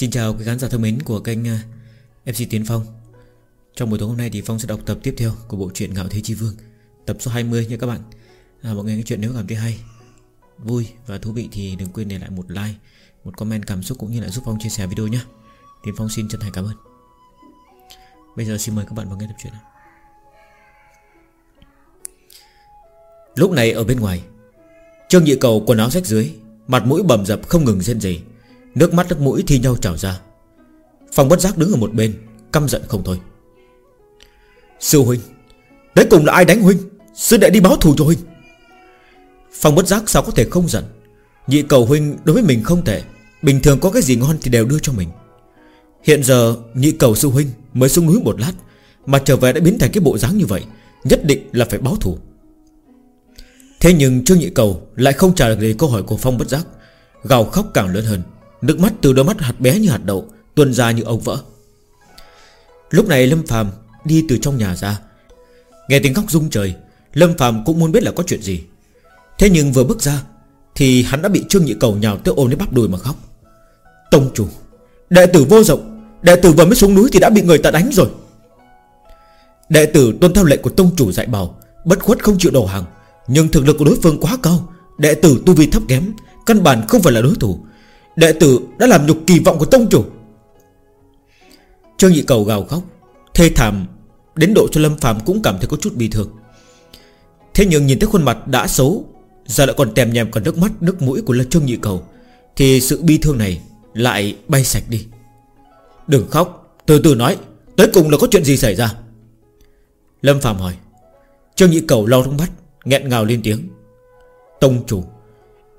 Xin chào quý khán giả thân mến của kênh ờ, MC Tiến Phong. Trong buổi tối hôm nay thì Phong sẽ đọc tập tiếp theo của bộ truyện Ngạo Thế Chi Vương Tập số 20 nha các bạn. À, Mọi người nghe chuyện nếu cảm thấy hay Vui và thú vị thì đừng quên để lại một like Một comment cảm xúc cũng như là giúp Phong chia sẻ video nhé Tiến Phong xin chân thành cảm ơn. Bây giờ xin mời các bạn vào nghe tập truyện Lúc này ở bên ngoài Trương Nhị Cầu quần áo rách dưới Mặt mũi bầm dập không ngừng rên rỉ. Nước mắt, nước mũi thi nhau trào ra. Phong bất giác đứng ở một bên, Căm giận không thôi. Sư huynh Đấy cùng là ai đánh huynh? Sư đệ đi báo thù cho huynh. Phong bất giác sao có thể không giận? Nhị cầu huynh đối với mình không thể. Bình thường có cái gì ngon thì đều đưa cho mình. Hiện giờ, nhị cầu sư huynh Mới xuống núi một lát, Mà trở về đã biến thành cái bộ dáng như vậy, Nhất định là phải báo thù. Thế nhưng Trương Nhị Cầu Lại không trả lời câu hỏi của Phong bất giác, Gào khóc càng lớn hơn. Nước mắt từ đôi mắt hạt bé như hạt đậu, Tuôn ra như ống vỡ. Lúc này Lâm Phàm đi từ trong nhà ra. Nghe tiếng khóc rung trời, Lâm Phàm cũng muốn biết là có chuyện gì. Thế nhưng vừa bước ra, Thì hắn đã bị Trương Nhị Cầu nhào tới ôm lấy bắp đùi mà khóc. Tông chủ, Đệ tử vô dụng Đệ tử vừa mới xuống núi thì đã bị người ta đánh rồi. Đệ tử tuân theo lệnh của tông chủ dạy bảo, Bất khuất không chịu đầu hàng. Nhưng thực lực của đối phương quá cao, Đệ tử tu vi thấp kém, Căn bản không phải là đối thủ. Đệ tử đã làm nhục kỳ vọng của tông chủ. Trương Nhị Cầu gào khóc, Thê thảm, Đến độ cho Lâm Phạm cũng cảm thấy có chút bi thương. Thế nhưng nhìn thấy khuôn mặt đã xấu, Giờ lại còn tèm nhèm còn nước mắt, Nước mũi của Trương Nhị Cầu, Thì sự bi thương này lại bay sạch đi. Đừng khóc, Từ từ nói, Tới cùng là có chuyện gì xảy ra? Lâm Phạm hỏi. Trương Nhị Cầu lau trong mắt, nghẹn ngào lên tiếng. Tông chủ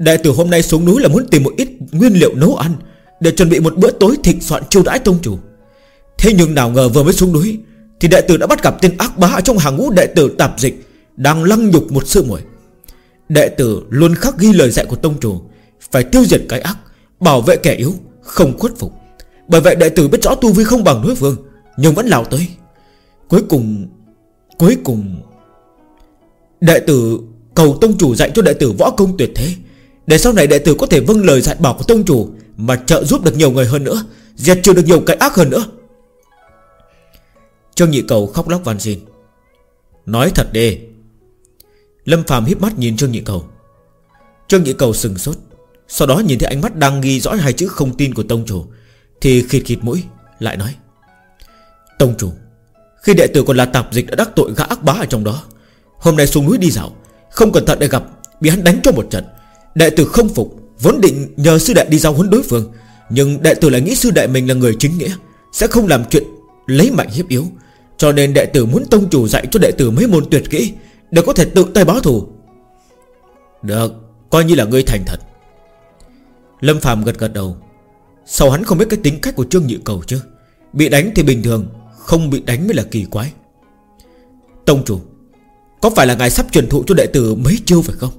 Đại tử hôm nay xuống núi là muốn tìm một ít nguyên liệu nấu ăn Để chuẩn bị một bữa tối thịnh soạn chiêu đãi tông chủ. Thế nhưng nào ngờ vừa mới xuống núi Thì đại tử đã bắt gặp tên ác bá ở trong hàng ngũ đệ tử tạp dịch Đang lăng nhục một sư muội. Đệ tử luôn khắc ghi lời dạy của tông chủ, Phải tiêu diệt cái ác, Bảo vệ kẻ yếu, Không khuất phục. Bởi vậy đệ tử biết rõ tu vi không bằng đối phương, Nhưng vẫn lao tới. Cuối cùng Cuối cùng, Đệ tử cầu tông chủ dạy cho đệ tử võ công tuyệt thế để sau này đệ tử có thể vâng lời dạy bảo của tông chủ Mà trợ giúp được nhiều người hơn nữa, Diệt trừ được nhiều cái ác hơn nữa. Trương Nhị Cầu khóc lóc van xin. Nói thật đi. Lâm Phạm híp mắt nhìn Trương Nhị Cầu. Trương Nhị Cầu sừng sốt, Sau đó nhìn thấy ánh mắt đang ghi rõ hai chữ không tin của tông chủ, Thì khịt khịt mũi, Lại nói, Tông chủ, Khi đệ tử còn là tạp dịch đã đắc tội gã ác bá ở trong đó, Hôm nay xuống núi đi dạo, Không cẩn thận để gặp, Bị hắn đánh cho một trận Đệ tử không phục, Vốn định nhờ sư đệ đi giao huấn đối phương. Nhưng đệ tử lại nghĩ sư đệ mình là người chính nghĩa, Sẽ không làm chuyện lấy mạnh hiếp yếu. Cho nên đệ tử muốn tông chủ dạy cho đệ tử mấy môn tuyệt kỹ, Để có thể tự tay báo thù. Được, Coi như là ngươi thành thật. Lâm Phạm gật gật đầu. Sau hắn không biết cái tính cách của Trương Nhị Cầu chứ? Bị đánh thì bình thường, Không bị đánh mới là kỳ quái. Tông chủ, Có phải là ngài sắp truyền thụ cho đệ tử mấy chiêu phải không?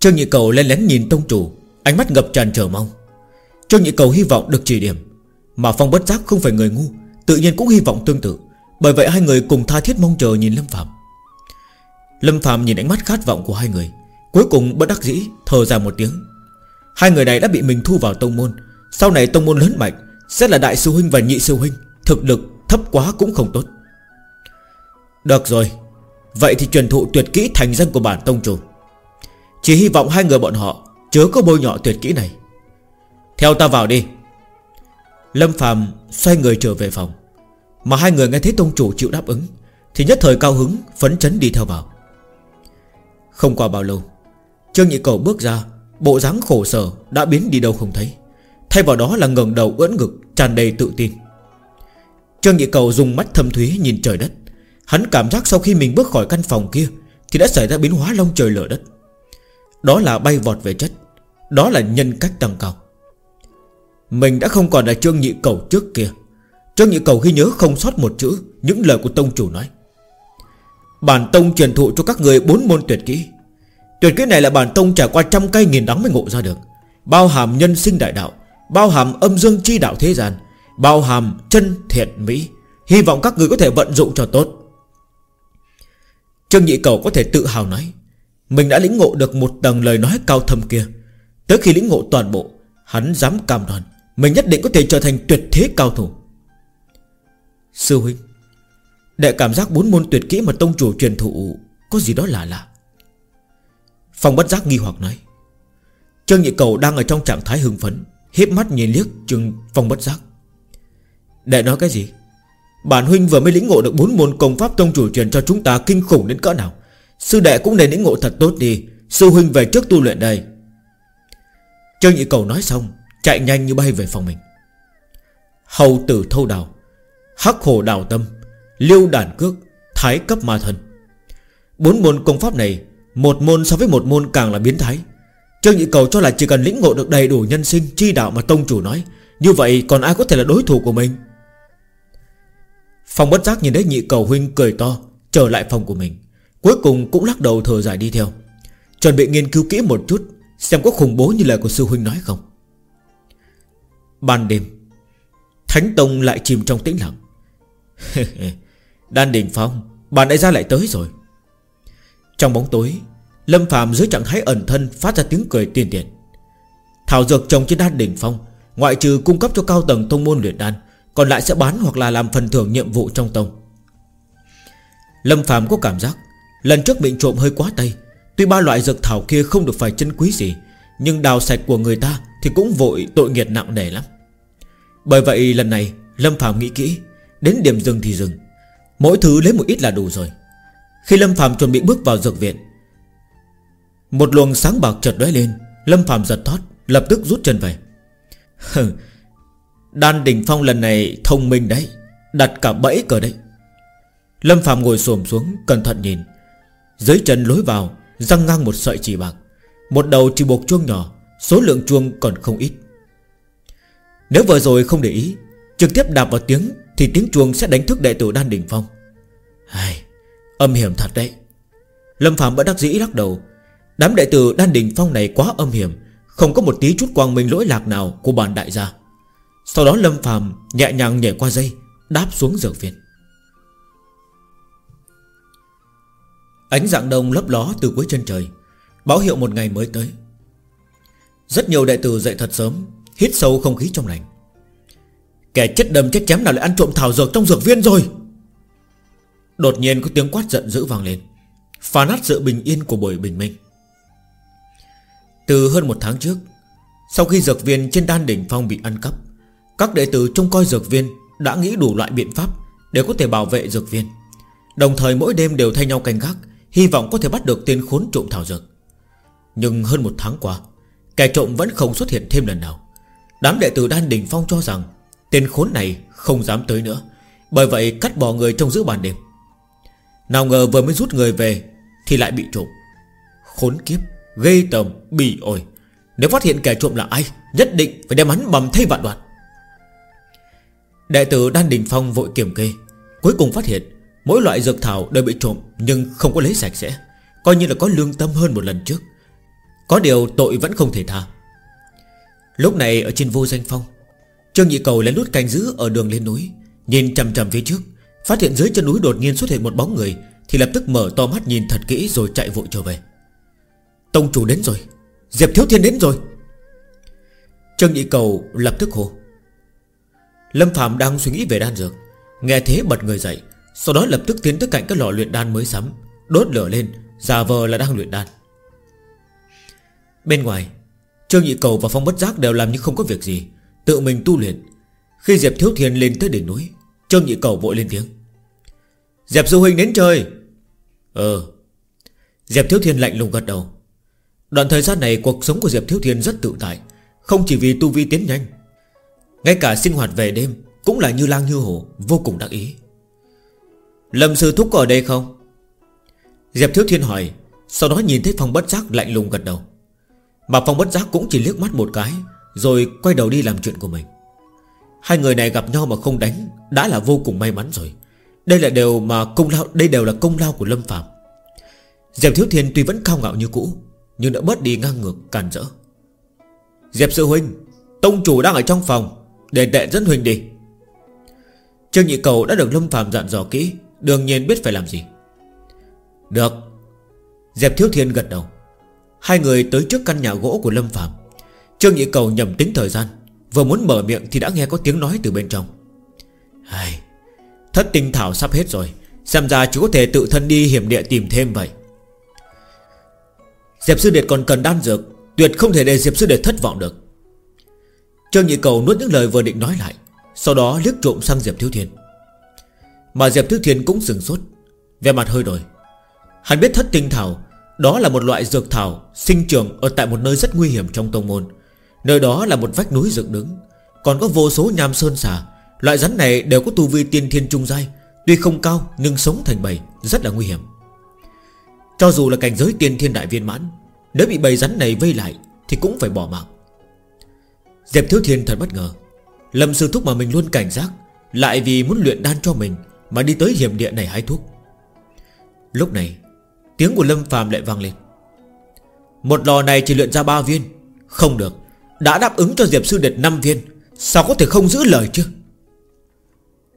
Trương Nhị Cầu lên lén nhìn tông chủ, Ánh mắt ngập tràn chờ mong. Trương Nhị Cầu hy vọng được chỉ điểm, Mà Phong bất giác không phải người ngu, Tự nhiên cũng hy vọng tương tự, Bởi vậy hai người cùng tha thiết mong chờ nhìn Lâm Phạm Lâm Phạm nhìn ánh mắt khát vọng của hai người, Cuối cùng bất đắc dĩ thở ra một tiếng. Hai người này đã bị mình thu vào tông môn, Sau này tông môn lớn mạnh, Sẽ là đại sư huynh và nhị sư huynh, Thực lực thấp quá cũng không tốt. Được rồi, Vậy thì truyền thụ tuyệt kỹ thành danh của bản tông chủ chỉ hy vọng hai người bọn họ Chớ có bôi nhọ tuyệt kỹ này. Theo ta vào đi. Lâm Phạm xoay người trở về phòng. Mà hai người nghe thấy tông chủ chịu đáp ứng, Thì nhất thời cao hứng, Phấn chấn đi theo vào. Không qua bao lâu, Trương Nhị Cầu bước ra, Bộ dáng khổ sở đã biến đi đâu không thấy. Thay vào đó là ngẩng đầu ưỡn ngực, tràn đầy tự tin. Trương Nhị Cầu dùng mắt thâm thúy nhìn trời đất. Hắn cảm giác sau khi mình bước khỏi căn phòng kia, Thì đã xảy ra biến hóa long trời lở đất đó là bay vọt về chất. Đó là nhân cách tăng cao. Mình đã không còn là Trương Nhị Cầu trước kia. Trương Nhị Cầu ghi nhớ không sót một chữ Những lời của Tông Chủ nói. Bản Tông truyền thụ cho các người bốn môn tuyệt kỹ. Tuyệt kỹ này là bản Tông trải qua trăm cây nghìn đắng mới ngộ ra được. Bao hàm nhân sinh đại đạo, Bao hàm âm dương chi đạo thế gian, Bao hàm chân thiện mỹ. Hy vọng các người có thể vận dụng cho tốt. Trương Nhị Cầu có thể tự hào nói mình đã lĩnh ngộ được một tầng lời nói cao thâm kia. Tới khi lĩnh ngộ toàn bộ, Hắn dám cam đoan, Mình nhất định có thể trở thành tuyệt thế cao thủ. Sư huynh Đệ cảm giác bốn môn tuyệt kỹ mà tông chủ truyền thụ Có gì đó lạ lạ. Phong bất giác nghi hoặc nói, Trương Nhị Cầu đang ở trong trạng thái hưng phấn Hiếp mắt nhìn liếc Trương Phong bất giác. Đệ nói cái gì? Bản huynh vừa mới lĩnh ngộ được bốn môn công pháp tông chủ truyền cho chúng ta kinh khủng đến cỡ nào? Sư đệ cũng nên lĩnh ngộ thật tốt đi. Sư huynh về trước tu luyện đây. Trương Nhị Cầu nói xong, Chạy nhanh như bay về phòng mình. Hầu tử thâu đào, Hắc hồ đào tâm, Liêu đàn cước, Thái cấp ma thần. Bốn môn công pháp này, Một môn so với một môn càng là biến thái. Trương Nhị Cầu cho là chỉ cần lĩnh ngộ được đầy đủ nhân sinh, Chi đạo mà tông chủ nói, Như vậy còn ai có thể là đối thủ của mình? Phòng bất giác nhìn thấy nhị cầu huynh cười to, Trở lại phòng của mình. Cuối cùng cũng lắc đầu thở dài đi theo. Chuẩn bị nghiên cứu kỹ một chút, Xem có khủng bố như lời của sư huynh nói không. Ban đêm, Thánh Tông lại chìm trong tĩnh lặng. Đan Đình Phong Bạn đại gia lại tới rồi. Trong bóng tối, Lâm Phạm dưới trạng thái ẩn thân Phát ra tiếng cười tiền tiền Thảo dược trồng trên Đan Đình Phong, Ngoại trừ cung cấp cho cao tầng thông môn luyện đan, Còn lại sẽ bán hoặc là làm phần thưởng nhiệm vụ trong tông. Lâm Phạm có cảm giác Lần trước bị trộm hơi quá tay. Tuy ba loại dược thảo kia không được phải chân quý gì, Nhưng đào sạch của người ta Thì cũng vội tội nghiệt nặng nề lắm. Bởi vậy lần này, Lâm Phạm nghĩ kỹ, Đến điểm dừng thì dừng. Mỗi thứ lấy một ít là đủ rồi. Khi Lâm Phạm chuẩn bị bước vào dược viện, Một luồng sáng bạc chợt lóe lên. Lâm Phạm giật thoát, Lập tức rút chân về. Đan Đình Phong lần này thông minh đấy, Đặt cả bẫy cờ đấy. Lâm Phạm ngồi xổm xuống, Cẩn thận nhìn. Dưới chân lối vào Răng ngang một sợi chỉ bạc. Một đầu chỉ buộc chuông nhỏ Số lượng chuông còn không ít. Nếu vừa rồi không để ý Trực tiếp đạp vào tiếng Thì tiếng chuông sẽ đánh thức đệ tử Đan Đình Phong. Ai, Âm hiểm thật đấy. Lâm Phạm bất đắc dĩ lắc đầu. Đám đệ tử Đan Đình Phong này quá âm hiểm Không có một tí chút quang minh lỗi lạc nào Của bản đại gia. Sau đó Lâm Phạm nhẹ nhàng nhảy qua dây Đáp xuống dược viện Ánh dạng đông lấp ló từ cuối chân trời, Báo hiệu một ngày mới tới. Rất nhiều đệ tử dậy thật sớm, Hít sâu không khí trong lành. Kẻ chết đầm chết chém nào lại ăn trộm thảo dược trong dược viên rồi? Đột nhiên có tiếng quát giận dữ vang lên, Phá nát sự bình yên của buổi bình minh. Từ hơn một tháng trước, Sau khi dược viên trên đan đỉnh phong bị ăn cắp, Các đệ tử trông coi dược viên Đã nghĩ đủ loại biện pháp Để có thể bảo vệ dược viên. Đồng thời mỗi đêm đều thay nhau canh gác Hy vọng có thể bắt được tên khốn trộm thảo dược. Nhưng hơn một tháng qua Kẻ trộm vẫn không xuất hiện thêm lần nào. Đám đệ tử Đan Đình Phong cho rằng Tên khốn này không dám tới nữa Bởi vậy cắt bỏ người trong giữa bàn đêm. Nào ngờ vừa mới rút người về Thì lại bị trộm. Khốn kiếp, ghê tầm, bỉ ổi. Nếu phát hiện kẻ trộm là ai Nhất định phải đem hắn bầm thay vạn đoạn. Đệ tử Đan Đình Phong vội kiểm kê Cuối cùng phát hiện Mỗi loại dược thảo đều bị trộm, Nhưng không có lấy sạch sẽ. Coi như là có lương tâm hơn một lần trước. Có điều tội vẫn không thể tha. Lúc này ở trên vô danh phong, Trương Nhị Cầu lén lút canh giữ ở đường lên núi, Nhìn chầm chầm phía trước, Phát hiện dưới chân núi đột nhiên xuất hiện một bóng người, Thì lập tức mở to mắt nhìn thật kỹ rồi chạy vội trở về. Tông chủ đến rồi, Diệp Thiếu Thiên đến rồi. Trương Nhị Cầu lập tức hô. Lâm Phạm đang suy nghĩ về đan dược, Nghe thế bật người dậy sau đó lập tức tiến tới cạnh các lò luyện đan mới sắm, Đốt lửa lên, Giả vờ là đang luyện đan. Bên ngoài, Trương Nhị Cầu và Phong Bất Giác đều làm như không có việc gì, Tự mình tu luyện. Khi Diệp Thiếu Thiên lên tới đỉnh núi, Trương Nhị Cầu vội lên tiếng. Diệp Du Huynh đến chơi. Ờ. Diệp Thiếu Thiên lạnh lùng gật đầu. Đoạn thời gian này cuộc sống của Diệp Thiếu Thiên rất tự tại, Không chỉ vì tu vi tiến nhanh, Ngay cả sinh hoạt về đêm Cũng là như lang như hổ, Vô cùng đắc ý. Lâm sư thúc có ở đây không? Diệp Thiếu Thiên hỏi, Sau đó nhìn thấy Phong bất giác lạnh lùng gật đầu. Mà Phong bất giác cũng chỉ liếc mắt một cái, Rồi quay đầu đi làm chuyện của mình. Hai người này gặp nhau mà không đánh, Đã là vô cùng may mắn rồi. Đây là đều mà công lao, Đây đều là công lao của Lâm Phạm Diệp Thiếu Thiên tuy vẫn cao ngạo như cũ, Nhưng đã bớt đi ngang ngược, càn rỡ. Diệp Sư Huynh, Tông chủ đang ở trong phòng, Để đệ dẫn Huynh đi. Trương Nhị Cầu đã được Lâm Phạm dặn dò kỹ Đương nhiên biết phải làm gì. Được. Dẹp Thiếu Thiên gật đầu. Hai người tới trước căn nhà gỗ của Lâm Phạm Trương Nhị Cầu nhầm tính thời gian, Vừa muốn mở miệng thì đã nghe có tiếng nói từ bên trong. Hay Thất tinh thảo sắp hết rồi, Xem ra chỉ có thể tự thân đi hiểm địa tìm thêm vậy. Diệp Sư Điệt còn cần đan dược, Tuyệt không thể để Diệp Sư Điệt thất vọng được. Trương Nhị Cầu nuốt những lời vừa định nói lại, Sau đó liếc trộm sang Diệp Thiếu Thiên. Mà Diệp Thiếu Thiên cũng sừng sốt. Về mặt hơi đổi. Hắn biết thất tinh thảo, Đó là một loại dược thảo Sinh trưởng ở tại một nơi rất nguy hiểm trong tông môn. Nơi đó là một vách núi dựng đứng. Còn có vô số nham sơn xà. Loại rắn này đều có tu vi tiên thiên trung giai, Tuy không cao nhưng sống thành bầy, Rất là nguy hiểm. Cho dù là cảnh giới tiên thiên đại viên mãn, Nếu bị bầy rắn này vây lại Thì cũng phải bỏ mạng. Diệp Thiếu Thiên thật bất ngờ. Lâm sư thúc mà mình luôn cảnh giác, Lại vì muốn luyện đan cho mình mà đi tới hiểm địa này hái thuốc. Lúc này, Tiếng của Lâm phàm lại vang lên. Một lò này chỉ luyện ra ba viên. Không được, Đã đáp ứng cho Diệp Sư đệ 5 viên. Sao có thể không giữ lời chứ?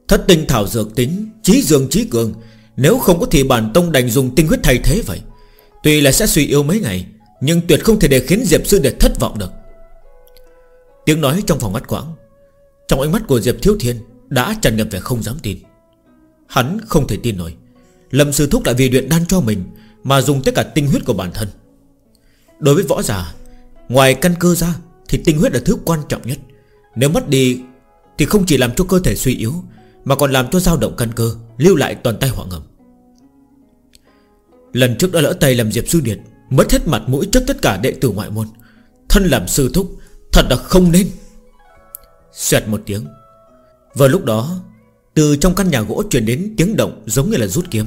Thất tinh thảo dược tính, Trí dương trí cường, Nếu không có thì bản tông đành dùng tinh huyết thay thế vậy. Tuy là sẽ suy yếu mấy ngày, Nhưng tuyệt không thể để khiến Diệp Sư đệ thất vọng được. Tiếng nói trong phòng mắt quãng, Trong ánh mắt của Diệp Thiếu Thiên Đã tràn ngập vẻ không dám tin. Hắn không thể tin nổi. Lâm Sư Thúc lại vì luyện đan cho mình Mà dùng tất cả tinh huyết của bản thân. Đối với võ giả, Ngoài căn cơ ra Thì tinh huyết là thứ quan trọng nhất. Nếu mất đi Thì không chỉ làm cho cơ thể suy yếu, Mà còn làm cho dao động căn cơ Lưu lại toàn tay họa ngầm. Lần trước đã lỡ tay làm Diệp Sư Điệt, Mất hết mặt mũi trước tất cả đệ tử ngoại môn. Thân làm sư thúc Thật là không nên. Xoẹt một tiếng. Vào lúc đó từ trong căn nhà gỗ truyền đến tiếng động giống như là rút kiếm.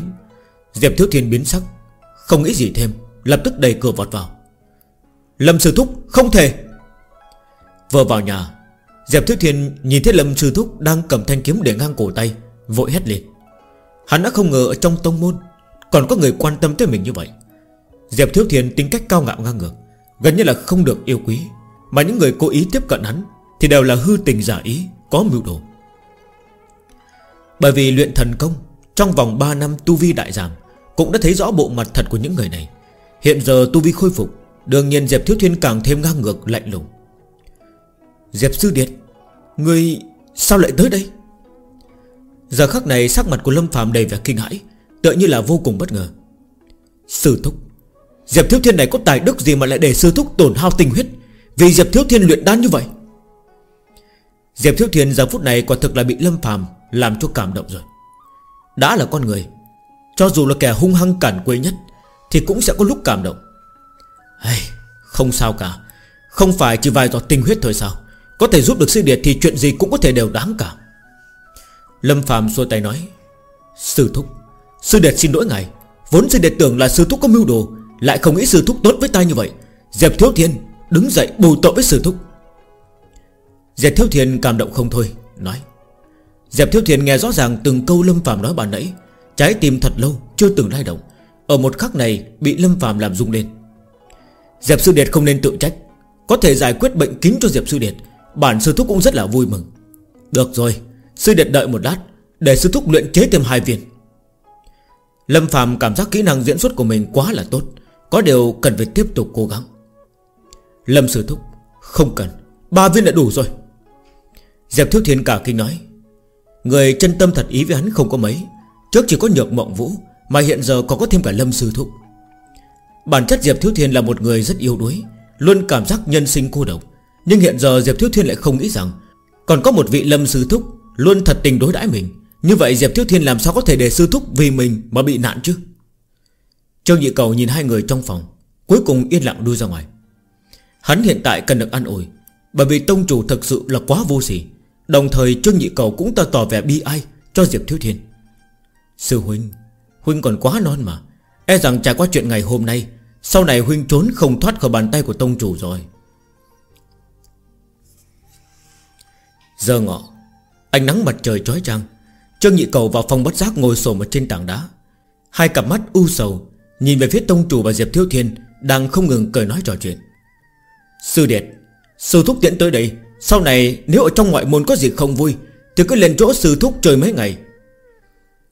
Diệp Thiếu Thiên biến sắc, Không nghĩ gì thêm, Lập tức đẩy cửa vọt vào. Lâm Sư Thúc, không thể! Vừa vào nhà, Diệp Thiếu Thiên nhìn thấy Lâm Sư Thúc Đang cầm thanh kiếm để ngang cổ tay, Vội hét lên. Hắn đã không ngờ ở trong tông môn Còn có người quan tâm tới mình như vậy. Diệp Thiếu Thiên tính cách cao ngạo ngang ngược, Gần như là không được yêu quý, Mà những người cố ý tiếp cận hắn Thì đều là hư tình giả ý, Có mưu đồ. Bởi vì luyện thần công, Trong vòng 3 năm tu vi đại giảm, Cũng đã thấy rõ bộ mặt thật của những người này. Hiện giờ tu vi khôi phục, Đương nhiên Diệp Thiếu Thiên càng thêm ngang ngược, lạnh lùng. Diệp Sư Điệt Người sao lại tới đây? Giờ khắc này sắc mặt của Lâm Phạm đầy vẻ kinh hãi, Tựa như là vô cùng bất ngờ. Sư Thúc, Diệp Thiếu Thiên này có tài đức gì mà lại để Sư Thúc tổn hao tình huyết Vì Diệp Thiếu Thiên luyện đan như vậy? Diệp Thiếu Thiên giờ phút này quả thực là bị Lâm Phạm làm cho cảm động rồi. Đã là con người Cho dù là kẻ hung hăng cản quấy nhất Thì cũng sẽ có lúc cảm động. Hey, Không sao cả. Không phải chỉ vài giọt tinh huyết thôi sao? Có thể giúp được sư điệt thì chuyện gì cũng có thể đều đáng cả. Lâm Phạm xua tay nói Sư thúc Sư điệt xin lỗi ngài. Vốn sư điệt tưởng là sư thúc có mưu đồ Lại không nghĩ sư thúc tốt với ta như vậy. Diệp Thiếu Thiên đứng dậy bù tội với sư thúc. Diệp Thiếu Thiên cảm động không thôi Nói Diệp Thiếu thiền nghe rõ ràng từng câu Lâm Phạm nói bàn nãy, Trái tim thật lâu, chưa từng lay động. Ở một khắc này bị Lâm Phạm làm rung lên. Diệp Sư Điệt không nên tự trách, Có thể giải quyết bệnh kính cho Diệp Sư Điệt, Bản sư thúc cũng rất là vui mừng. Được rồi, Sư Điệt đợi một lát, Để sư thúc luyện chế thêm hai viên. Lâm Phạm cảm giác kỹ năng diễn xuất của mình quá là tốt, Có điều cần phải tiếp tục cố gắng. Lâm sư thúc, Không cần, Ba viên đã đủ rồi. Diệp Thiếu Thiên cả kinh nói Người chân tâm thật ý với hắn không có mấy. Trước chỉ có nhược mộng vũ, Mà hiện giờ còn có thêm cả Lâm sư thúc. Bản chất Diệp Thiếu Thiên là một người rất yêu đuối, Luôn cảm giác nhân sinh cô độc. Nhưng hiện giờ Diệp Thiếu Thiên lại không nghĩ rằng, Còn có một vị Lâm sư thúc Luôn thật tình đối đãi mình. Như vậy Diệp Thiếu Thiên làm sao có thể để sư thúc vì mình Mà bị nạn chứ? Trương Nhị Cầu nhìn hai người trong phòng, Cuối cùng yên lặng đuôi ra ngoài. Hắn hiện tại cần được an ủi, Bởi vì tông chủ thực sự là quá vô sỉ. Đồng thời Trương Nhị Cầu cũng tỏ tỏ vẻ bi ai Cho Diệp Thiếu Thiên. Sư Huynh Huynh còn quá non mà. E rằng trải qua chuyện ngày hôm nay, Sau này Huynh trốn không thoát khỏi bàn tay của tông chủ rồi. Giờ ngọ, Ánh nắng mặt trời trói trăng Trương Nhị Cầu vào phòng bất giác ngồi sổ một trên tảng đá. Hai cặp mắt u sầu, Nhìn về phía tông chủ và Diệp Thiếu Thiên Đang không ngừng cười nói trò chuyện. Sư Điệt, Sư Thúc tiễn tới đây sau này, nếu ở trong ngoại môn có gì không vui, Thì cứ lên chỗ Sư Thúc chơi mấy ngày.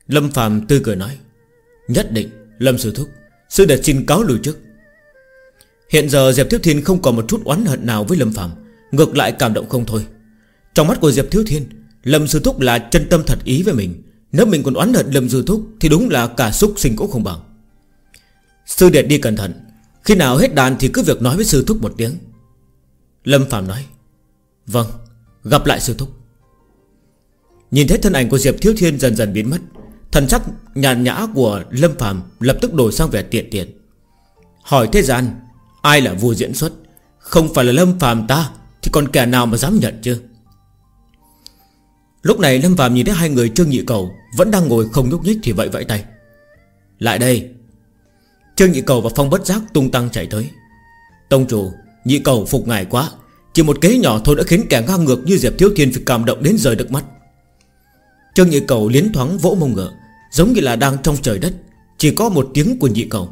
Lâm Phạm tươi cười nói, Nhất định, Lâm Sư Thúc, Sư đệ xin cáo lùi trước. Hiện giờ Diệp Thiếu Thiên không còn một chút oán hận nào với Lâm Phạm Ngược lại cảm động không thôi. Trong mắt của Diệp Thiếu Thiên, Lâm Sư Thúc là chân tâm thật ý với mình. Nếu mình còn oán hận Lâm Sư Thúc, Thì đúng là cả xúc sinh cũng không bằng. Sư đệ đi cẩn thận, Khi nào hết đàn thì cứ việc nói với Sư Thúc một tiếng. Lâm Phạm nói Vâng Gặp lại Sư Thúc. Nhìn thấy thân ảnh của Diệp Thiếu Thiên dần dần biến mất, Thần sắc nhàn nhã của Lâm phàm Lập tức đổi sang vẻ tiện tiện Hỏi thế gian, Ai là vua diễn xuất? Không phải là Lâm phàm ta, Thì còn kẻ nào mà dám nhận chứ? Lúc này Lâm Phạm nhìn thấy hai người Trương Nhị Cầu Vẫn đang ngồi không nhúc nhích thì vậy vẫy tay. Lại đây. Trương Nhị Cầu và Phong Bất Giác tung tăng chạy tới. Tông chủ, Nhị Cầu phục ngài quá. Chỉ một kế nhỏ thôi đã khiến kẻ ngang ngược như Diệp Thiếu Thiên Phải cảm động đến rời được mắt. Trương Nhị Cầu liến thoáng vỗ mông ngựa, Giống như là đang trong trời đất, Chỉ có một tiếng của Nhị Cầu.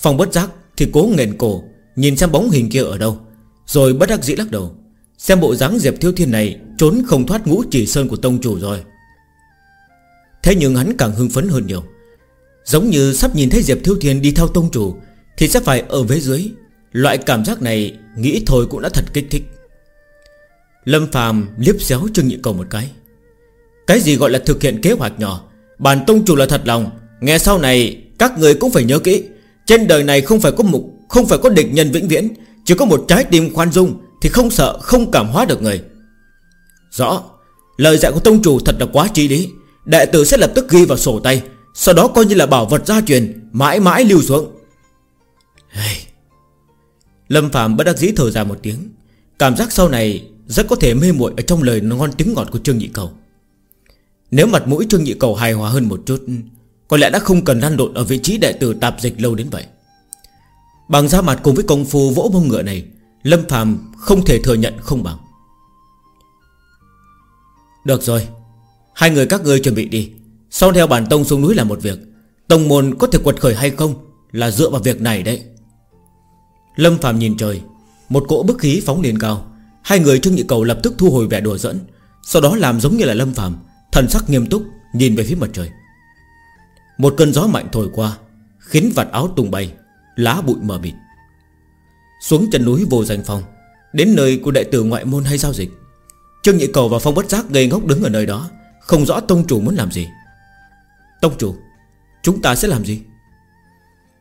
Phong Bất Giác thì cố nghẹn cổ, Nhìn xem bóng hình kia ở đâu, Rồi bất đắc dĩ lắc đầu, Xem bộ dáng Diệp Thiếu Thiên này Trốn không thoát ngũ chỉ sơn của tông chủ rồi. Thế nhưng hắn càng hưng phấn hơn nhiều, Giống như sắp nhìn thấy Diệp Thiếu Thiên đi theo tông chủ, Thì sẽ phải ở phía dưới Loại cảm giác này Nghĩ thôi cũng đã thật kích thích. Lâm Phàm liếp xéo Trương Nhị Cầu một cái. Cái gì gọi là thực hiện kế hoạch nhỏ? Bản tông chủ là thật lòng. Nghe sau này, các người cũng phải nhớ kỹ, Trên đời này không phải có mục, Không phải có địch nhân vĩnh viễn. Chỉ có một trái tim khoan dung Thì không sợ, không cảm hóa được người. Rõ, Lời dạy của tông chủ thật là quá trí lý. Đệ tử sẽ lập tức ghi vào sổ tay, Sau đó coi như là bảo vật gia truyền, Mãi mãi lưu xuống. Hey. Lâm Phạm bất đắc dĩ thở dài một tiếng. Cảm giác sau này rất có thể mê muội Ở trong lời ngon tiếng ngọt của Trương Nhị Cầu. Nếu mặt mũi Trương Nhị Cầu hài hòa hơn một chút, Có lẽ đã không cần lăn lộn Ở vị trí đệ tử tạp dịch lâu đến vậy. Bằng ra mặt cùng với công phu vỗ mông ngựa này, Lâm Phạm không thể thừa nhận không bằng. Được rồi, Hai người các ngươi chuẩn bị đi. Sau theo bản tông xuống núi là một việc. Tông môn có thể quật khởi hay không Là dựa vào việc này đấy. Lâm Phạm nhìn trời, Một cỗ bức khí phóng lên cao. Hai người Trương Nhị Cầu lập tức thu hồi vẻ đùa dẫn Sau đó làm giống như là Lâm Phạm Thần sắc nghiêm túc nhìn về phía mặt trời. Một cơn gió mạnh thổi qua, Khiến vạt áo tung bay, Lá bụi mờ mịt. Xuống chân núi vô danh phòng Đến nơi của đệ tử ngoại môn hay giao dịch. Trương Nhị Cầu và Phong Bất Giác ngây ngốc đứng ở nơi đó, Không rõ Tông Chủ muốn làm gì. Tông Chủ, Chúng ta sẽ làm gì?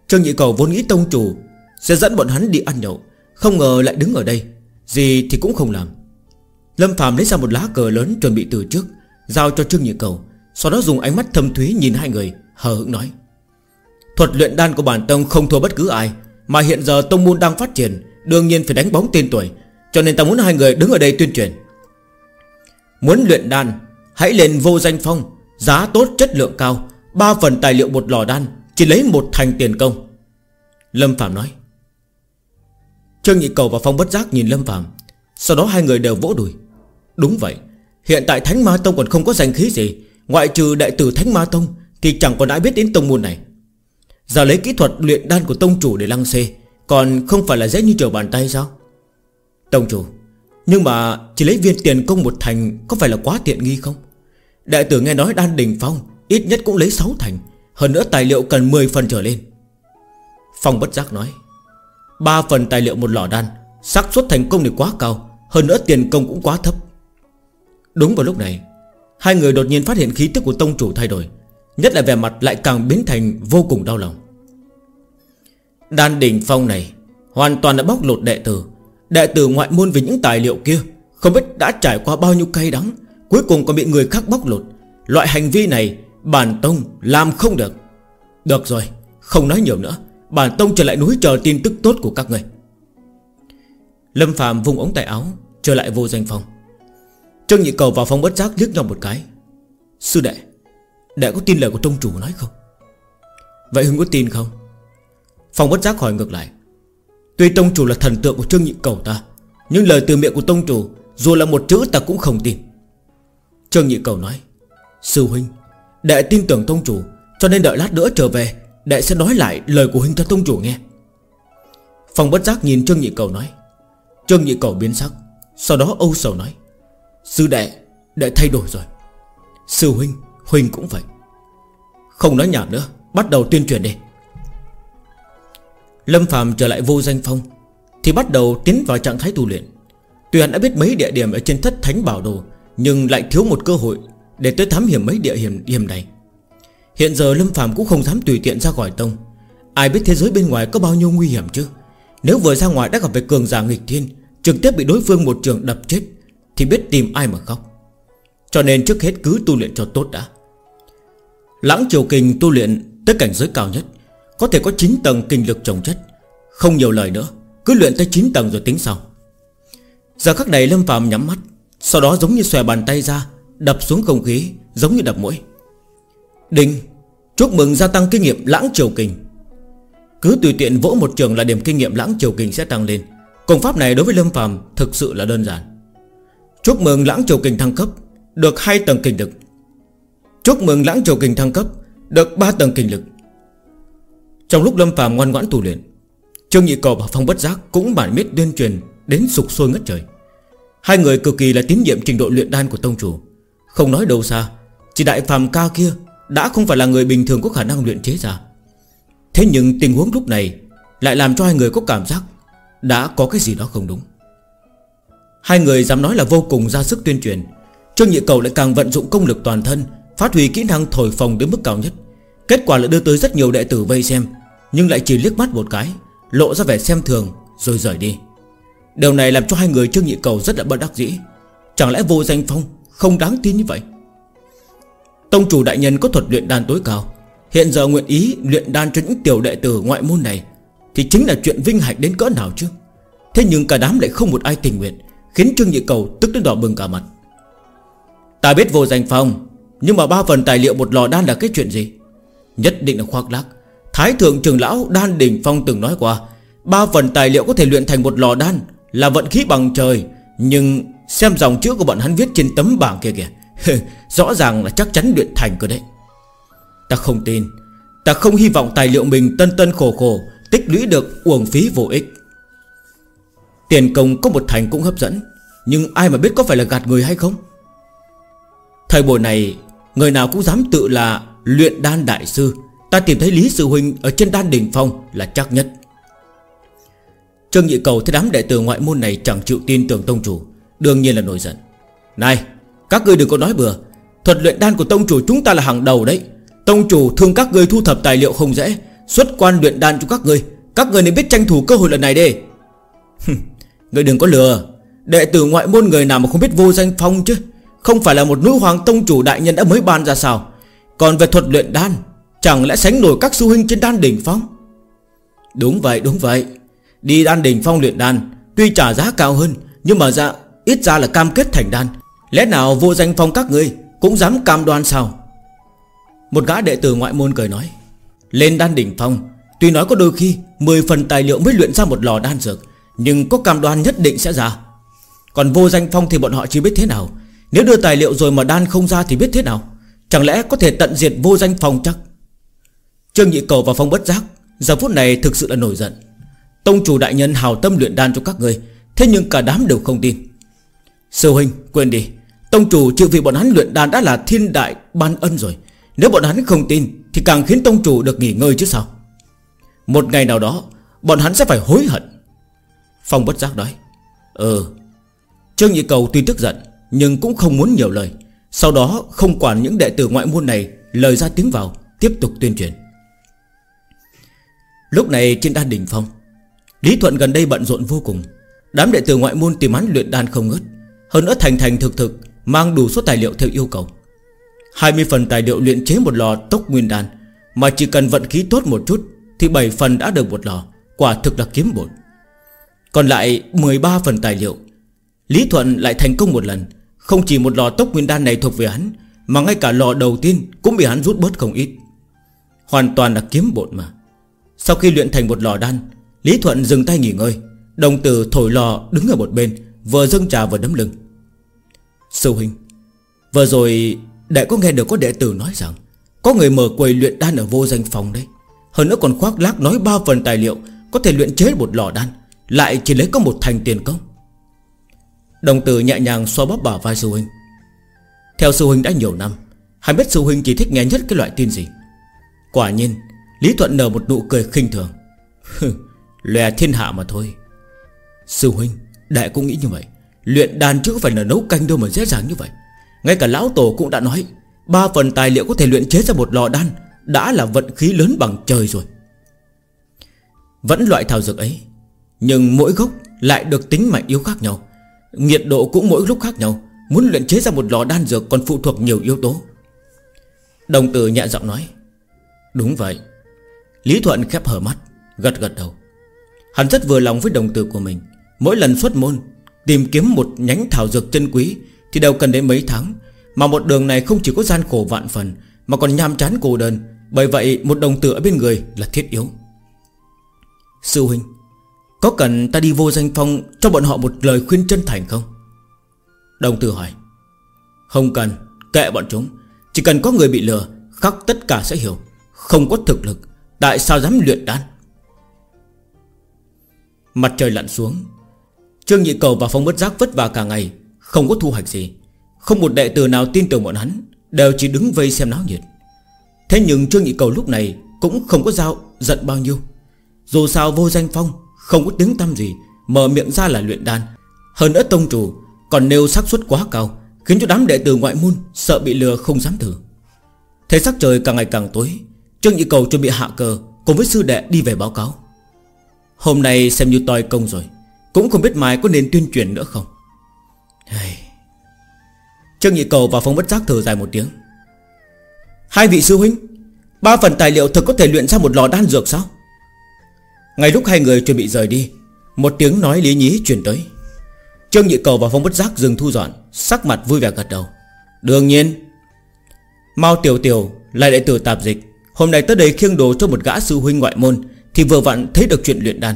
Trương Nhị Cầu vốn nghĩ Tông Chủ sẽ dẫn bọn hắn đi ăn nhậu. Không ngờ lại đứng ở đây. Gì thì cũng không làm. Lâm Phạm lấy ra một lá cờ lớn chuẩn bị từ trước, Giao cho Trương Nhị Cầu, Sau đó dùng ánh mắt thâm thúy nhìn hai người, Hờ hững nói. Thuật luyện đan của bản tông không thua bất cứ ai, Mà hiện giờ tông môn đang phát triển, Đương nhiên phải đánh bóng tên tuổi, Cho nên ta muốn hai người đứng ở đây tuyên truyền. Muốn luyện đan, Hãy lên vô danh phong, Giá tốt chất lượng cao, ba phần tài liệu một lò đan, Chỉ lấy một thành tiền công. Lâm Phạm nói. Trương Nhị Cầu và Phong Bất Giác nhìn Lâm Phạm Sau đó hai người đều vỗ đùi. Đúng vậy, Hiện tại Thánh Ma Tông còn không có danh khí gì. Ngoại trừ đại tử Thánh Ma Tông Thì chẳng còn ai biết đến tông môn này. Giờ lấy kỹ thuật luyện đan của tông chủ để lăng xê, Còn không phải là dễ như trở bàn tay sao? Tông chủ, nhưng mà chỉ lấy viên tiền công một thành Có phải là quá tiện nghi không? Đại tử nghe nói đan đình phong Ít nhất cũng lấy 6 thành, Hơn nữa tài liệu cần 10 phần trở lên. Phong bất giác nói ba phần tài liệu một lọ đan, xác suất thành công thì quá cao, Hơn nữa tiền công cũng quá thấp. Đúng vào lúc này, Hai người đột nhiên phát hiện khí tức của tông chủ thay đổi, Nhất là vẻ mặt lại càng biến thành vô cùng đau lòng. Đan đỉnh phong này Hoàn toàn đã bóc lột đệ tử. Đệ tử ngoại môn về những tài liệu kia, Không biết đã trải qua bao nhiêu cay đắng, Cuối cùng còn bị người khác bóc lột. Loại hành vi này Bản Tông làm không được. Được rồi, Không nói nhiều nữa. Bản Tông trở lại núi chờ tin tức tốt của các người. Lâm Phạm vung ống tay áo, Trở lại vô danh phòng. Trương Nhị Cầu vào phòng bất giác liếc nhau một cái. Sư đệ Đệ có tin lời của tông chủ nói không? Vậy Hưng có tin không? Phòng bất giác hỏi ngược lại. Tuy tông chủ là thần tượng của Trương Nhị Cầu ta, Nhưng lời từ miệng của tông chủ, Dù là một chữ ta cũng không tin. Trương Nhị Cầu nói. Sư huynh, Đệ tin tưởng tông chủ, Cho nên đợi lát nữa trở về Đệ sẽ nói lại lời của huynh ta tông chủ nghe. Phòng bất giác nhìn Trương Nhị Cầu nói. Trương Nhị Cầu biến sắc Sau đó âu sầu nói. Sư đệ Đệ thay đổi rồi. Sư huynh Huynh cũng vậy. Không nói nhảm nữa Bắt đầu tuyên truyền đi. Lâm Phạm trở lại vô danh phong Thì bắt đầu tiến vào trạng thái tu luyện. Tuy hắn đã biết mấy địa điểm ở trên thất thánh bảo đồ Nhưng lại thiếu một cơ hội Để tới thám hiểm mấy địa hiểm, hiểm này. Hiện giờ Lâm Phạm cũng không dám tùy tiện ra khỏi tông. Ai biết thế giới bên ngoài có bao nhiêu nguy hiểm chứ? Nếu vừa ra ngoài đã gặp phải cường giả nghịch thiên, Trực tiếp bị đối phương một trường đập chết, Thì biết tìm ai mà khóc. Cho nên trước hết cứ tu luyện cho tốt đã. Lãng triều kinh tu luyện Tới cảnh giới cao nhất, Có thể có 9 tầng kinh lực trồng chất. Không nhiều lời nữa, Cứ luyện tới 9 tầng rồi tính sau. Giờ khắc này Lâm Phạm nhắm mắt, Sau đó giống như xòe bàn tay ra, Đập xuống không khí, giống như đập mũi Đinh, Chúc mừng gia tăng kinh nghiệm lãng triều kinh Cứ tùy tiện vỗ một trường là điểm kinh nghiệm lãng triều kinh sẽ tăng lên. Công pháp này đối với Lâm phàm thực sự là đơn giản. Chúc mừng lãng triều kinh thăng cấp, Được 2 tầng kinh lực. Chúc mừng lãng triều kinh thăng cấp, Được 3 tầng kinh lực. Trong lúc Lâm phàm ngoan ngoãn tu luyện, Trương Nhị Cầu và Phong Bất Giác Cũng bản biết tuyên truyền đến sục sôi ngất trời. Hai người cực kỳ là tín nhiệm trình độ luyện đan của tông chủ. Không nói đâu xa, Chỉ đại phàm ca kia đã không phải là người bình thường có khả năng luyện chế ra. Thế nhưng tình huống lúc này Lại làm cho hai người có cảm giác Đã có cái gì đó không đúng. Hai người dám nói là vô cùng ra sức tuyên truyền, Trương Nhị Cầu lại càng vận dụng công lực toàn thân, Phát huy kỹ năng thổi phồng đến mức cao nhất. Kết quả là đưa tới rất nhiều đệ tử vây xem, Nhưng lại chỉ liếc mắt một cái, Lộ ra vẻ xem thường Rồi rời đi. Điều này làm cho hai người Trương Nhị Cầu rất là bất đắc dĩ. Chẳng lẽ vô danh phong Không đáng tin như vậy? Tông chủ đại nhân có thuật luyện đan tối cao. Hiện giờ nguyện ý luyện đan cho những tiểu đệ tử ngoại môn này Thì chính là chuyện vinh hạnh đến cỡ nào chứ? Thế nhưng cả đám lại không một ai tình nguyện, Khiến Trương Nhị Cầu tức đến đỏ bừng cả mặt. Ta biết vô danh phong, Nhưng mà ba phần tài liệu một lò đan là cái chuyện gì? Nhất định là khoác lác. Thái thượng trường lão đan đỉnh phong từng nói qua, Ba phần tài liệu có thể luyện thành một lò đan Là vận khí bằng trời, Nhưng xem dòng chữ của bọn hắn viết trên tấm bảng kia kìa. Rõ ràng là chắc chắn luyện thành cơ đấy. Ta không tin. Ta không hy vọng tài liệu mình tân tân khổ khổ, Tích lũy được uổng phí vô ích. Tiền công có một thành cũng hấp dẫn, Nhưng ai mà biết có phải là gạt người hay không? Thời buổi này, Người nào cũng dám tự là luyện đan đại sư. Ta tìm thấy Lý Sư Huynh Ở trên đan đỉnh phong là chắc nhất. Trương Nhị Cầu thấy đám đệ tử ngoại môn này Chẳng chịu tin tưởng tông chủ, Đương nhiên là nổi giận. Này các ngươi đừng có nói bừa. Thuật luyện đan của tông chủ chúng ta là hàng đầu đấy. Tông chủ thương các ngươi thu thập tài liệu không dễ, Xuất quan luyện đan cho các ngươi. Các ngươi nên biết tranh thủ cơ hội lần này đi. Ngươi đừng có lừa. Đệ tử ngoại môn người nào mà không biết vô danh phong chứ? Không phải là một nữ hoàng tông chủ đại nhân đã mới ban ra sao? Còn về thuật luyện đan, Chẳng lẽ sánh nổi các sư huynh trên đan đỉnh phong? Đúng vậy đúng vậy. Đi đan đỉnh phong luyện đan, Tuy trả giá cao hơn, Nhưng mà ra, ít ra là cam kết thành đan. Lẽ nào vô danh phong các ngươi Cũng dám cam đoan sao? Một gã đệ tử ngoại môn cười nói, Lên đan đỉnh phong, Tuy nói có đôi khi 10 phần tài liệu mới luyện ra một lò đan dược, Nhưng có cam đoan nhất định sẽ ra. Còn vô danh phong thì bọn họ chỉ biết thế nào. Nếu đưa tài liệu rồi mà đan không ra thì biết thế nào? Chẳng lẽ có thể tận diệt vô danh phong chắc? Trương Nhị Cầu và Phong bất giác Giờ phút này thực sự là nổi giận. Tông chủ đại nhân hào tâm luyện đan cho các người Thế nhưng cả đám đều không tin. Sư huynh, quên đi. Tông chủ chịu vì bọn hắn luyện đan đã là thiên đại ban ân rồi. Nếu bọn hắn không tin, Thì càng khiến tông chủ được nghỉ ngơi chứ sao? Một ngày nào đó, Bọn hắn sẽ phải hối hận. Phong bất giác nói Ừ Trương Nhị Cầu tuy tức giận, Nhưng cũng không muốn nhiều lời. Sau đó không quản những đệ tử ngoại môn này, Lời ra tiếng vào, Tiếp tục tuyên truyền. Lúc này trên đan đỉnh phong, Lý Thuận gần đây bận rộn vô cùng. Đám đệ tử ngoại môn tìm hắn luyện đan không ngớt. Hơn nữa thành thành thực thực Mang đủ số tài liệu theo yêu cầu. 20 phần tài liệu luyện chế một lò tốc nguyên đan, Mà chỉ cần vận khí tốt một chút Thì 7 phần đã được một lò, Quả thực là kiếm bổn. Còn lại 13 phần tài liệu, Lý Thuận lại thành công một lần. Không chỉ một lò tốc nguyên đan này thuộc về hắn, Mà ngay cả lò đầu tiên Cũng bị hắn rút bớt không ít. Hoàn toàn là kiếm bộn mà. Sau khi luyện thành một lò đan, Lý Thuận dừng tay nghỉ ngơi, Đồng tử thổi lò đứng ở một bên, Vừa dâng trà vừa đấm lưng. Sư huynh, Vừa rồi đệ có nghe được có đệ tử nói rằng, Có người mở quầy luyện đan ở vô danh phòng đấy. Hơn nữa còn khoác lác nói ba phần tài liệu, Có thể luyện chế một lò đan, Lại chỉ lấy có một thành tiền công. Đồng tử nhẹ nhàng xoa bóp bả vai sư huynh. Theo sư huynh đã nhiều năm, Hắn biết sư huynh chỉ thích nghe nhất cái loại tin gì. Quả nhiên, Lý Thuận nở một nụ cười khinh thường. Lè thiên hạ mà thôi. Sư huynh Đại cũng nghĩ như vậy. Luyện đàn chứ không phải là nấu canh đâu mà dễ dàng như vậy. Ngay cả lão tổ cũng đã nói, Ba phần tài liệu có thể luyện chế ra một lò đan Đã là vận khí lớn bằng trời rồi. Vẫn loại thảo dược ấy, Nhưng mỗi gốc lại được tính mạnh yếu khác nhau. Nhiệt độ cũng mỗi lúc khác nhau. Muốn luyện chế ra một lò đan dược còn phụ thuộc nhiều yếu tố. Đồng tử nhẹ giọng nói, Đúng vậy. Lý Thuận khép hở mắt, Gật gật đầu. Hắn rất vừa lòng với đồng tử của mình. Mỗi lần xuất môn Tìm kiếm một nhánh thảo dược chân quý, Thì đều cần đến mấy tháng, Mà một đường này không chỉ có gian khổ vạn phần, Mà còn nham chán cô đơn. Bởi vậy, một đồng tử ở bên người là thiết yếu. Sư huynh, Có cần ta đi vô danh phong Cho bọn họ một lời khuyên chân thành không? Đồng tử hỏi. Không cần, Kệ bọn chúng. Chỉ cần có người bị lừa, Khắc tất cả sẽ hiểu. Không có thực lực, Tại sao dám luyện đan? Mặt trời lặn xuống Trương Nhị Cầu và Phong Bất Giác vất vả cả ngày, Không có thu hoạch gì. Không một đệ tử nào tin tưởng bọn hắn, Đều chỉ đứng vây xem náo nhiệt. Thế nhưng Trương Nhị Cầu lúc này Cũng không có dao giận bao nhiêu. Dù sao vô danh phong, Không có tiếng tăm gì, Mở miệng ra là luyện đan. Hơn nữa tông chủ Còn nêu xác suất quá cao, Khiến cho đám đệ tử ngoại môn Sợ bị lừa không dám thử. Thế sắc trời càng ngày càng tối, Trương Nhị Cầu chuẩn bị hạ cờ Cùng với sư đệ đi về báo cáo. Hôm nay xem như toi công rồi. Cũng không biết mai có nên tuyên truyền nữa không? Hey. Trương Nhị Cầu và Phong Bất Giác thở dài một tiếng. Hai vị sư huynh, Ba phần tài liệu thực có thể luyện ra một lò đan dược sao? Ngay lúc hai người chuẩn bị rời đi, Một tiếng nói lý nhí truyền tới. Trương Nhị Cầu và Phong Bất Giác dừng thu dọn, Sắc mặt vui vẻ gật đầu. Đương nhiên, Mao Tiểu Tiểu lại đệ tử tạp dịch. Hôm nay tới đây khiêng đồ cho một gã sư huynh ngoại môn Thì vừa vặn thấy được chuyện luyện đan.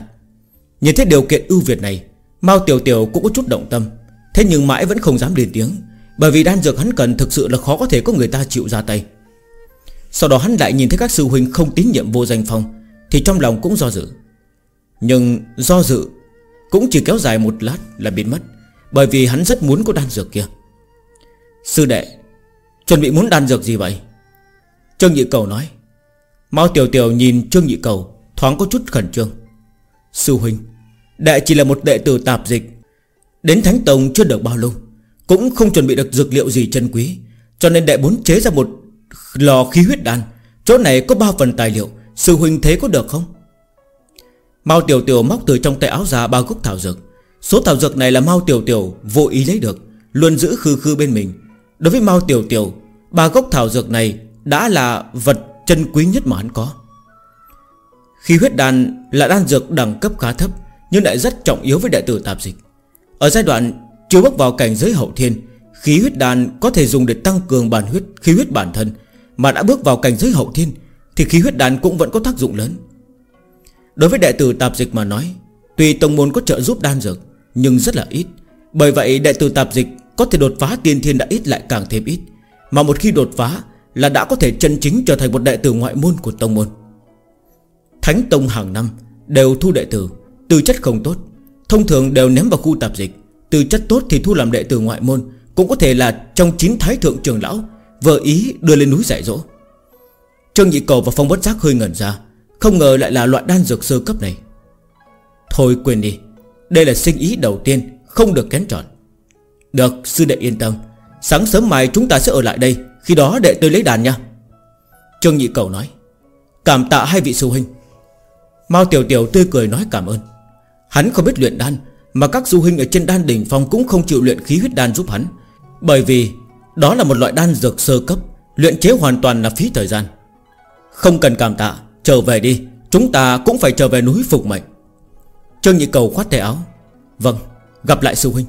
Nhìn thấy điều kiện ưu việt này, Mao Tiểu Tiểu cũng có chút động tâm. Thế nhưng mãi vẫn không dám lên tiếng, Bởi vì đan dược hắn cần thực sự là khó có thể có người ta chịu ra tay. Sau đó hắn lại nhìn thấy các sư huynh không tín nhiệm vô danh phong, Thì trong lòng cũng do dự. Nhưng do dự Cũng chỉ kéo dài một lát là biến mất, Bởi vì hắn rất muốn có đan dược kia. Sư đệ, Chuẩn bị muốn đan dược gì vậy? Trương Nhị Cầu nói. Mao Tiểu Tiểu nhìn Trương Nhị Cầu, Thoáng có chút khẩn trương. Sư huynh, Đệ chỉ là một đệ tử tạp dịch. Đến Thánh Tông chưa được bao lâu, Cũng không chuẩn bị được dược liệu gì chân quý, Cho nên đệ muốn chế ra một lò khí huyết đan. Chỗ này có ba phần tài liệu, Sư huynh thế có được không? Mao Tiểu Tiểu móc từ trong tay áo ra ba gốc thảo dược. Số thảo dược này là Mao Tiểu Tiểu vô ý lấy được, Luôn giữ khư khư bên mình. Đối với Mao Tiểu Tiểu, Ba gốc thảo dược này đã là vật chân quý nhất mà hắn có. Khí huyết đan là đan dược đẳng cấp khá thấp, Nhưng lại rất trọng yếu với đại tử tạp dịch. Ở giai đoạn chưa bước vào cảnh giới hậu thiên, Khí huyết đan có thể dùng để tăng cường bản huyết, khí huyết bản thân. Mà đã bước vào cảnh giới hậu thiên, Thì khí huyết đan cũng vẫn có tác dụng lớn. Đối với đại tử tạp dịch mà nói, Tuy tông môn có trợ giúp đan dược, Nhưng rất là ít. Bởi vậy đại tử tạp dịch Có thể đột phá tiên thiên đã ít lại càng thêm ít. Mà một khi đột phá Là đã có thể chân chính trở thành một đại tử ngoại môn của tông môn. Thánh Tông hàng năm Đều thu đệ tử, Tư chất không tốt. Thông thường đều ném vào khu tạp dịch. Tư chất tốt thì thu làm đệ tử ngoại môn, Cũng có thể là trong chín thái thượng trường lão Vợ ý đưa lên núi dạy dỗ. Trương Nhị Cầu và Phong Bất Giác hơi ngẩn ra, Không ngờ lại là loại đan dược sơ cấp này. Thôi quên đi, Đây là sinh ý đầu tiên, Không được kén chọn. Được, sư đệ yên tâm, Sáng sớm mai chúng ta sẽ ở lại đây, Khi đó đệ tôi lấy đàn nha. Trương Nhị Cầu nói, Cảm tạ hai vị sư huynh. Mao Tiểu Tiểu tươi cười nói cảm ơn. Hắn không biết luyện đan, Mà các du huynh ở trên đan đỉnh phong Cũng không chịu luyện khí huyết đan giúp hắn. Bởi vì đó là một loại đan dược sơ cấp, Luyện chế hoàn toàn là phí thời gian. Không cần cảm tạ, Trở về đi, Chúng ta cũng phải trở về núi phục mệnh. Trương Nhị Cầu khoát tay áo. Vâng gặp lại sư huynh.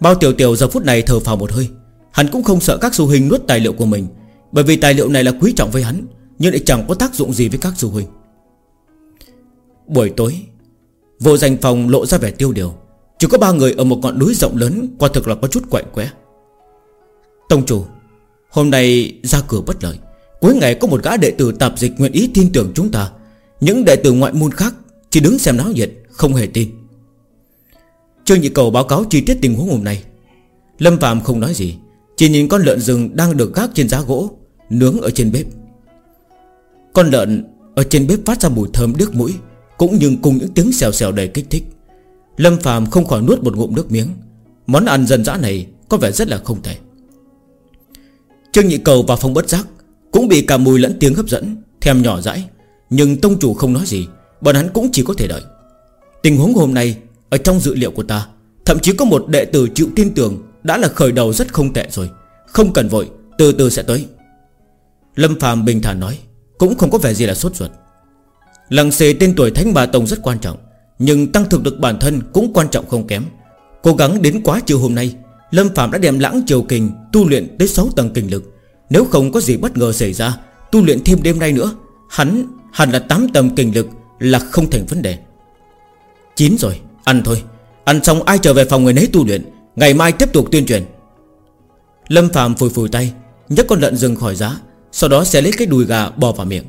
Bao Tiểu Tiểu giờ phút này thở phào một hơi. Hắn cũng không sợ các sư huynh nuốt tài liệu của mình, Bởi vì tài liệu này là quý trọng với hắn, Nhưng lại chẳng có tác dụng gì với các sư huynh. Buổi tối, Vô danh phòng lộ ra vẻ tiêu điều. Chỉ có ba người ở một ngọn núi rộng lớn, Quả thực là có chút quạnh quẽ Tông chủ, Hôm nay ra cửa bất lợi. Cuối ngày có một gã đệ tử tạp dịch nguyện ý tin tưởng chúng ta. Những đệ tử ngoại môn khác Chỉ đứng xem náo nhiệt, Không hề tin. Trương Nhị Cầu báo cáo chi tiết tình huống hôm nay. Lâm Phạm không nói gì, Chỉ nhìn con lợn rừng đang được gác trên giá gỗ, Nướng ở trên bếp. Con lợn ở trên bếp phát ra mùi thơm đứt mũi cũng như cùng những tiếng xèo xèo đầy kích thích. Lâm phàm không khỏi nuốt một ngụm nước miếng. Món ăn dân dã này Có vẻ rất là không thể. Trương Nhị Cầu và phong bất giác Cũng bị cả mùi lẫn tiếng hấp dẫn, Thèm nhỏ dãi. Nhưng tông chủ không nói gì, Bọn hắn cũng chỉ có thể đợi. Tình huống hôm nay, Ở trong dự liệu của ta, Thậm chí có một đệ tử chịu tin tưởng Đã là khởi đầu rất không tệ rồi. Không cần vội, Từ từ sẽ tới. Lâm phàm bình thản nói, Cũng không có vẻ gì là sốt ruột. Lăng xê tên tuổi Thánh Bà Tông rất quan trọng, Nhưng tăng thực lực bản thân cũng quan trọng không kém. Cố gắng đến quá chiều hôm nay, Lâm Phạm đã đem lãng chiều kình Tu luyện tới 6 tầng kinh lực. Nếu không có gì bất ngờ xảy ra, Tu luyện thêm đêm nay nữa, Hắn hẳn là 8 tầng kinh lực Là không thành vấn đề. Chín rồi, Ăn thôi. Ăn xong ai trở về phòng người nấy tu luyện, Ngày mai tiếp tục tuyên truyền. Lâm Phạm phùi phùi tay, nhấc con lợn rừng khỏi giá, Sau đó sẽ lấy cái đùi gà bò vào miệng.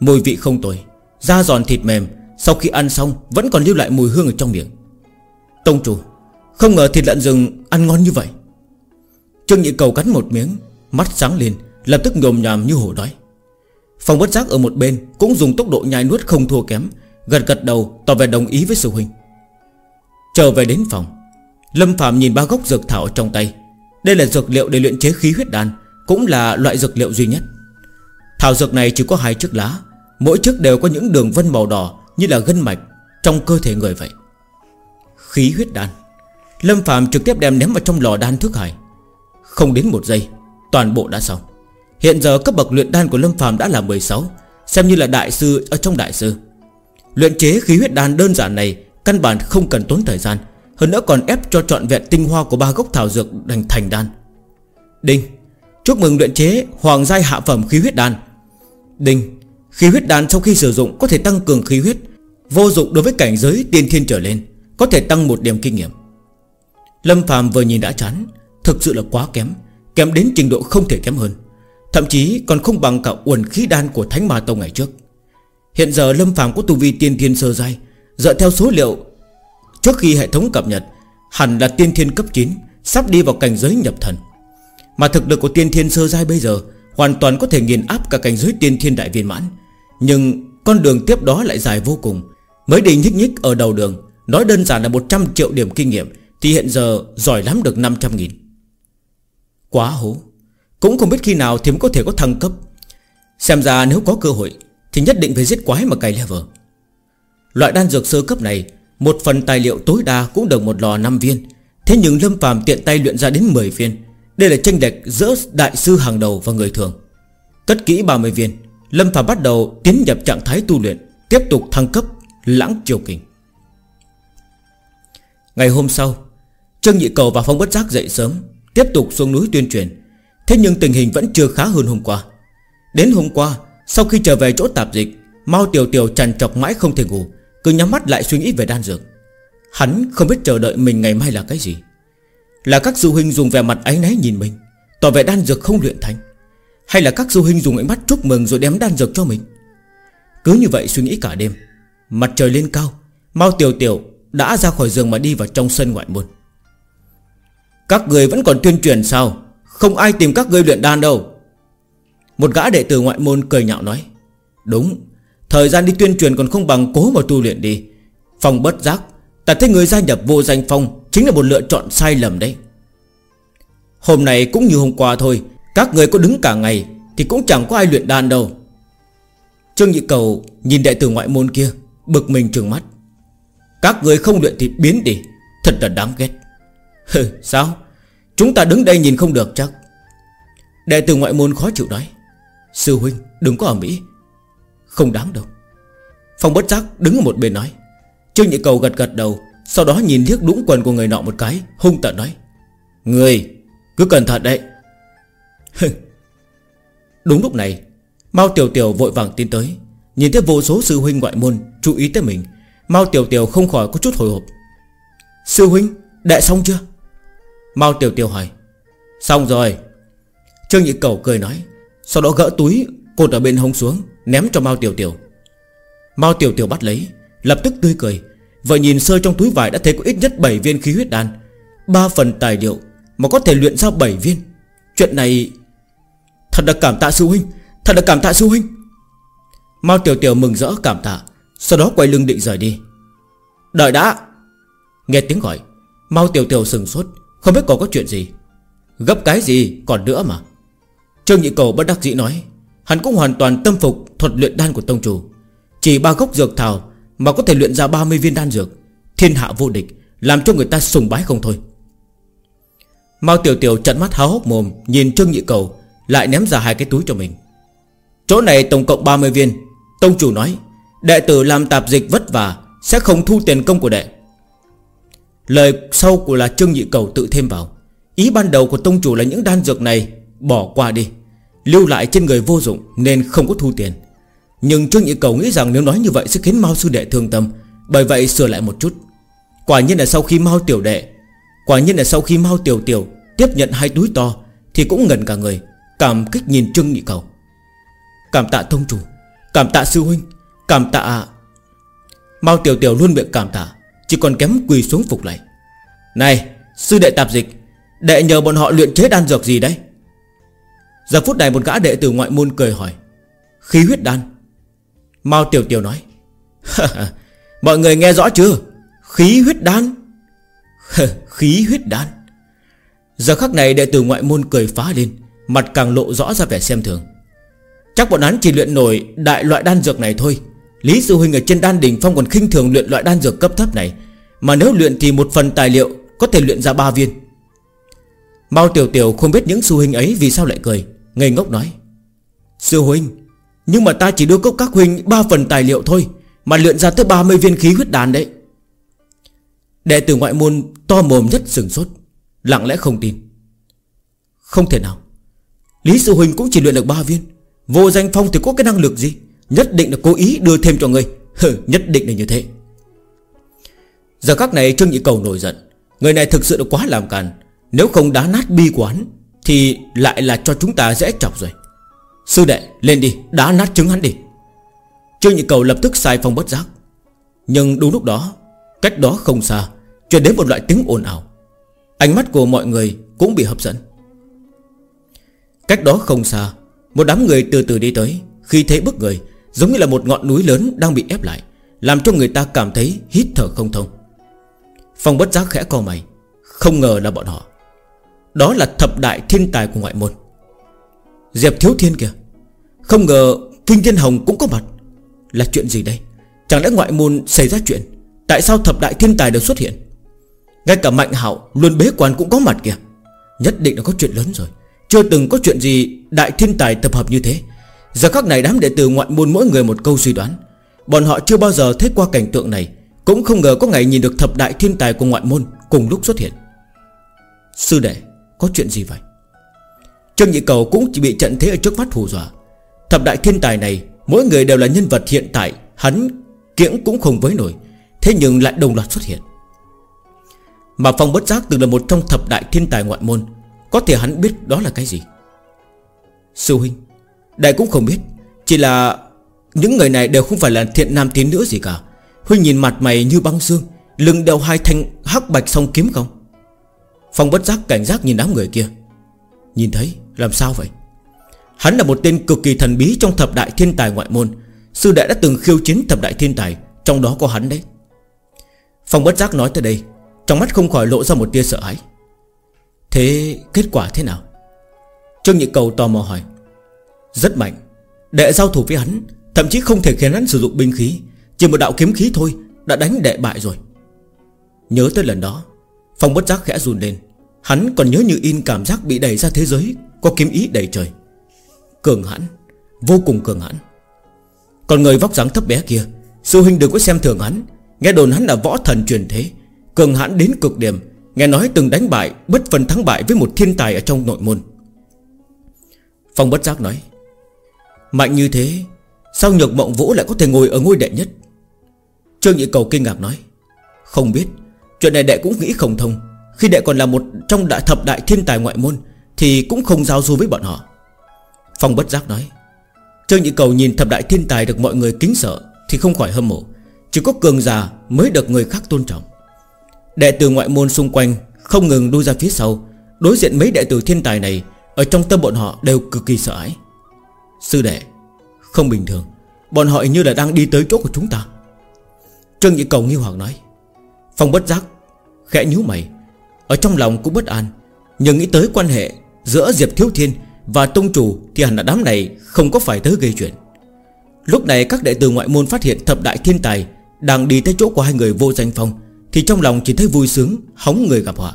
Mùi vị không tồi Da giòn thịt mềm, Sau khi ăn xong vẫn còn lưu lại mùi hương ở trong miệng. Tông chủ, Không ngờ thịt lợn rừng ăn ngon như vậy. Trương Nhị Cầu cắn một miếng, Mắt sáng lên, Lập tức nhồm nhòm như hổ đói. Phòng bất giác ở một bên Cũng dùng tốc độ nhai nuốt không thua kém, Gật gật đầu tỏ vẻ đồng ý với sư huynh. Trở về đến phòng, Lâm Phạm nhìn ba gốc dược thảo trong tay. Đây là dược liệu để luyện chế khí huyết đan, Cũng là loại dược liệu duy nhất. Thảo dược này chỉ có hai chiếc lá Mỗi chiếc đều có những đường vân màu đỏ Như là gân mạch Trong cơ thể người vậy. Khí huyết đan. Lâm Phạm trực tiếp đem ném vào trong lò đan thức hải. Không đến một giây, Toàn bộ đã xong. Hiện giờ cấp bậc luyện đan của Lâm Phạm đã là 16 Xem như là đại sư ở trong đại sư. Luyện chế khí huyết đan đơn giản này Căn bản không cần tốn thời gian, Hơn nữa còn ép cho trọn vẹn tinh hoa của ba gốc thảo dược thành thành đan. Đinh, Chúc mừng luyện chế hoàng giai hạ phẩm khí huyết đan. Đinh Khí huyết đan sau khi sử dụng có thể tăng cường khí huyết, Vô dụng đối với cảnh giới tiên thiên trở lên, Có thể tăng một điểm kinh nghiệm. Lâm phàm vừa nhìn đã chán, Thực sự là quá kém Kém đến trình độ không thể kém hơn. Thậm chí còn không bằng cả uẩn khí đan của Thánh Ma Tông ngày trước. Hiện giờ Lâm phàm có tu vi tiên thiên sơ giai, Dựa theo số liệu, Trước khi hệ thống cập nhật, Hẳn là tiên thiên cấp 9 Sắp đi vào cảnh giới nhập thần. Mà thực lực của tiên thiên sơ giai bây giờ Hoàn toàn có thể nghiền áp cả cảnh giới tiên thiên đại viên mãn. Nhưng con đường tiếp đó lại dài vô cùng. Mới đi nhích nhích ở đầu đường, Nói đơn giản là 100 triệu điểm kinh nghiệm, Thì hiện giờ giỏi lắm được 500 nghìn. Quá hố Cũng không biết khi nào thì mới có thể có thăng cấp. Xem ra nếu có cơ hội, Thì nhất định phải giết quái mà cày level. Loại đan dược sơ cấp này, Một phần tài liệu tối đa cũng được một lò 5 viên. Thế nhưng Lâm phàm tiện tay luyện ra đến 10 viên. Đây là tranh lệch giữa đại sư hàng đầu và người thường. Cất kỹ 30 viên. Lâm phàm bắt đầu tiến nhập trạng thái tu luyện, Tiếp tục thăng cấp, lãng triều kình Ngày hôm sau, Trương Nhị Cầu và Phong Bất Giác dậy sớm, Tiếp tục xuống núi tuyên truyền. Thế nhưng tình hình vẫn chưa khá hơn hôm qua. Đến hôm qua, Sau khi trở về chỗ tạp dịch, Mao Tiểu Tiểu chằn trọc mãi không thể ngủ, cứ nhắm mắt lại suy nghĩ về đan dược. Hắn không biết chờ đợi mình ngày mai là cái gì. Là các sư huynh dùng vẻ mặt áy náy nhìn mình, Tỏ vẻ đan dược không luyện thành. Hay là các du hình dùng ánh mắt chúc mừng Rồi đem đan dược cho mình? Cứ như vậy suy nghĩ cả đêm, Mặt trời lên cao Mau tiểu tiểu đã ra khỏi giường mà đi vào trong sân ngoại môn. Các người vẫn còn tuyên truyền sao? Không ai tìm các ngươi luyện đan đâu. Một gã đệ tử ngoại môn cười nhạo nói, Đúng, Thời gian đi tuyên truyền còn không bằng cố mà tu luyện đi. Phòng bất giác, Ta thấy người gia nhập vô danh phong Chính là một lựa chọn sai lầm đấy. Hôm nay cũng như hôm qua thôi các người có đứng cả ngày Thì cũng chẳng có ai luyện đan đâu. Trương Nhị Cầu nhìn đệ tử ngoại môn kia, Bực mình trừng mắt. Các người không luyện thì biến đi, Thật là đáng ghét. Hừ, sao? Chúng ta đứng đây nhìn không được chắc. Đệ tử ngoại môn khó chịu nói, Sư huynh, đừng có ở Mỹ. Không đáng đâu. Phong bất giác đứng ở một bên nói. Trương Nhị Cầu gật gật đầu, Sau đó nhìn liếc đũng quần của người nọ một cái, Hung tận nói, Người, cứ cẩn thận đấy. Đúng lúc này, Mao Tiểu Tiểu vội vàng tiến tới, Nhìn thấy vô số sư huynh ngoại môn Chú ý tới mình. Mao Tiểu Tiểu không khỏi có chút hồi hộp. Sư huynh đại xong chưa? Mao Tiểu Tiểu hỏi. Xong rồi. Trương Nhị Cầu cười nói, Sau đó gỡ túi, Cột ở bên hông xuống, Ném cho Mao Tiểu Tiểu. Mao Tiểu Tiểu bắt lấy, Lập tức tươi cười. Vừa nhìn sơ trong túi vải đã thấy có ít nhất 7 viên khí huyết đan. Ba phần tài liệu, Mà có thể luyện ra 7 viên. Chuyện này Thật là cảm tạ sư huynh, Thật là cảm tạ sư huynh. Mao Tiểu Tiểu mừng rỡ cảm tạ, Sau đó quay lưng định rời đi. Đợi đã. Nghe tiếng gọi Mau tiểu tiểu sừng sốt, Không biết còn có chuyện gì. Gấp cái gì còn nữa mà. Trương Nhị Cầu bất đắc dĩ nói, Hắn cũng hoàn toàn tâm phục thuật luyện đan của tông chủ. Chỉ ba gốc dược thảo Mà có thể luyện ra 30 viên đan dược, Thiên hạ vô địch, Làm cho người ta sùng bái không thôi. Mao Tiểu Tiểu trận mắt háo hốc mồm, Nhìn Trương Nhị Cầu lại ném ra hai cái túi cho mình. Chỗ này tổng cộng 30 viên. Tông chủ nói, Đệ tử làm tạp dịch vất vả, Sẽ không thu tiền công của đệ. Lời sau của là Trương Nhị Cầu tự thêm vào, Ý ban đầu của tông chủ là những đan dược này, Bỏ qua đi, Lưu lại trên người vô dụng Nên không có thu tiền. Nhưng Trương Nhị Cầu nghĩ rằng nếu nói như vậy Sẽ khiến Mao Sư Đệ thương tâm, Bởi vậy sửa lại một chút. Quả nhiên là sau khi Mao Tiểu Đệ, Quả nhiên là sau khi Mao Tiểu Tiểu Tiếp nhận hai túi to Thì cũng ngần cả người. Cảm kích nhìn Trương Nhị Cầu. Cảm tạ thông chủ, Cảm tạ sư huynh, Cảm tạ mau Tiểu Tiểu luôn miệng cảm tạ, Chỉ còn kém quỳ xuống phục lại Này, sư đệ tạp dịch, Đệ nhờ bọn họ luyện chế đan dược gì đấy? Giờ phút này một gã đệ tử ngoại môn cười hỏi. Khí huyết đan. Mao Tiểu Tiểu nói. Mọi người nghe rõ chưa? Khí huyết đan. Khí huyết đan. Giờ khắc này đệ tử ngoại môn cười phá lên. Mặt càng lộ rõ ra vẻ xem thường. Chắc bọn hắn chỉ luyện nổi đại loại đan dược này thôi. Lý Sư Huynh ở trên đan đỉnh phong còn khinh thường luyện loại đan dược cấp thấp này. Mà nếu luyện thì một phần tài liệu Có thể luyện ra ba viên. Mao Tiểu Tiểu không biết những sư huynh ấy vì sao lại cười, Ngây ngốc nói. Sư huynh, Nhưng mà ta chỉ đưa cốc các huynh ba phần tài liệu thôi, Mà luyện ra tới 30 viên khí huyết đàn đấy. Đệ tử ngoại môn to mồm nhất sừng sốt, Lặng lẽ không tin. Không thể nào. Lý sư huynh cũng chỉ luyện được ba viên. Vô danh phong thì có cái năng lực gì? Nhất định là cố ý đưa thêm cho người, Hừ, Nhất định là như thế. Giờ các này Trương Nhị Cầu nổi giận. Người này thực sự là quá làm càn. Nếu không đá nát bi quán Thì lại là cho chúng ta dễ chọc rồi. Sư đệ lên đi Đá nát trứng hắn đi. Trương Nhị Cầu lập tức sai phong bất giác. Nhưng đúng lúc đó Cách đó không xa Truyền đến một loại tiếng ồn ào. Ánh mắt của mọi người cũng bị hấp dẫn. Cách đó không xa, Một đám người từ từ đi tới. Khi thấy bức người, Giống như là một ngọn núi lớn đang bị ép lại, Làm cho người ta cảm thấy hít thở không thông. Phong bất giác khẽ co mày, Không ngờ là bọn họ. Đó là thập đại thiên tài của ngoại môn. Diệp Thiếu Thiên kìa, Không ngờ Kinh Thiên Hồng cũng có mặt. Là chuyện gì đây? Chẳng lẽ ngoại môn xảy ra chuyện? Tại sao thập đại thiên tài đều xuất hiện? Ngay cả Mạnh Hạo luôn bế quan cũng có mặt kìa. Nhất định là có chuyện lớn rồi. Chưa từng có chuyện gì đại thiên tài tập hợp như thế. Giờ khắc này đám đệ tử ngoại môn mỗi người một câu suy đoán. Bọn họ chưa bao giờ thấy qua cảnh tượng này, Cũng không ngờ có ngày nhìn được thập đại thiên tài của ngoại môn Cùng lúc xuất hiện. Sư đệ, Có chuyện gì vậy? Trương Nhị Cầu cũng chỉ bị trận thế ở trước mắt hù dọa. Thập đại thiên tài này, Mỗi người đều là nhân vật hiện tại, Hắn kiễng cũng không với nổi, Thế nhưng lại đồng loạt xuất hiện. Mà Phong bất giác từng là một trong thập đại thiên tài ngoại môn có thể hắn biết đó là cái gì? Sư huynh, Đại cũng không biết. Chỉ là Những người này đều không phải là thiện nam tín nữa gì cả. Huynh nhìn mặt mày như băng xương Lưng đeo hai thanh hắc bạch song kiếm không? Phong bất giác cảnh giác nhìn đám người kia. Nhìn thấy, làm sao vậy? Hắn là một tên cực kỳ thần bí Trong thập đại thiên tài ngoại môn. Sư đệ đã từng khiêu chiến thập đại thiên tài, Trong đó có hắn đấy. Phong bất giác nói tới đây, Trong mắt không khỏi lộ ra một tia sợ hãi. Thế kết quả thế nào? Trương Nhị Cầu tò mò hỏi. Rất mạnh. Đệ giao thủ với hắn, Thậm chí không thể khiến hắn sử dụng binh khí. Chỉ một đạo kiếm khí thôi, Đã đánh đệ bại rồi. Nhớ tới lần đó, Phong bất giác khẽ run lên. Hắn còn nhớ như in cảm giác bị đẩy ra thế giới, Có kiếm ý đầy trời. Cường hãn, Vô cùng cường hãn. Còn người vóc dáng thấp bé kia, Sư huynh đừng có xem thường hắn. Nghe đồn hắn là võ thần truyền thế, Cường hãn đến cực điểm. Nghe nói từng đánh bại, Bất phân thắng bại với một thiên tài ở trong nội môn. Phong bất giác nói, Mạnh như thế, Sao nhược mộng vũ lại có thể ngồi ở ngôi đệ nhất? Trương Nhị Cầu kinh ngạc nói, Không biết, Chuyện này đệ cũng nghĩ không thông. Khi đệ còn là một trong đại thập đại thiên tài ngoại môn, Thì cũng không giao du với bọn họ. Phong bất giác nói, Trương Nhị Cầu nhìn thập đại thiên tài được mọi người kính sợ Thì không khỏi hâm mộ. Chỉ có cường già mới được người khác tôn trọng. Đệ tử ngoại môn xung quanh Không ngừng đuôi ra phía sau, Đối diện mấy đệ tử thiên tài này, Ở trong tâm bọn họ đều cực kỳ sợ hãi. Sư đệ, Không bình thường, Bọn họ như là đang đi tới chỗ của chúng ta. Trương Nhị Cầu nghi hoặc nói. Phong bất giác Khẽ nhíu mày, Ở trong lòng cũng bất an, Nhưng nghĩ tới quan hệ giữa Diệp Thiếu Thiên Và Tông Chủ Thì hẳn là đám này không có phải tới gây chuyện. Lúc này các đệ tử ngoại môn phát hiện thập đại thiên tài Đang đi tới chỗ của hai người vô danh phong thì trong lòng chỉ thấy vui sướng, Hóng người gặp họa.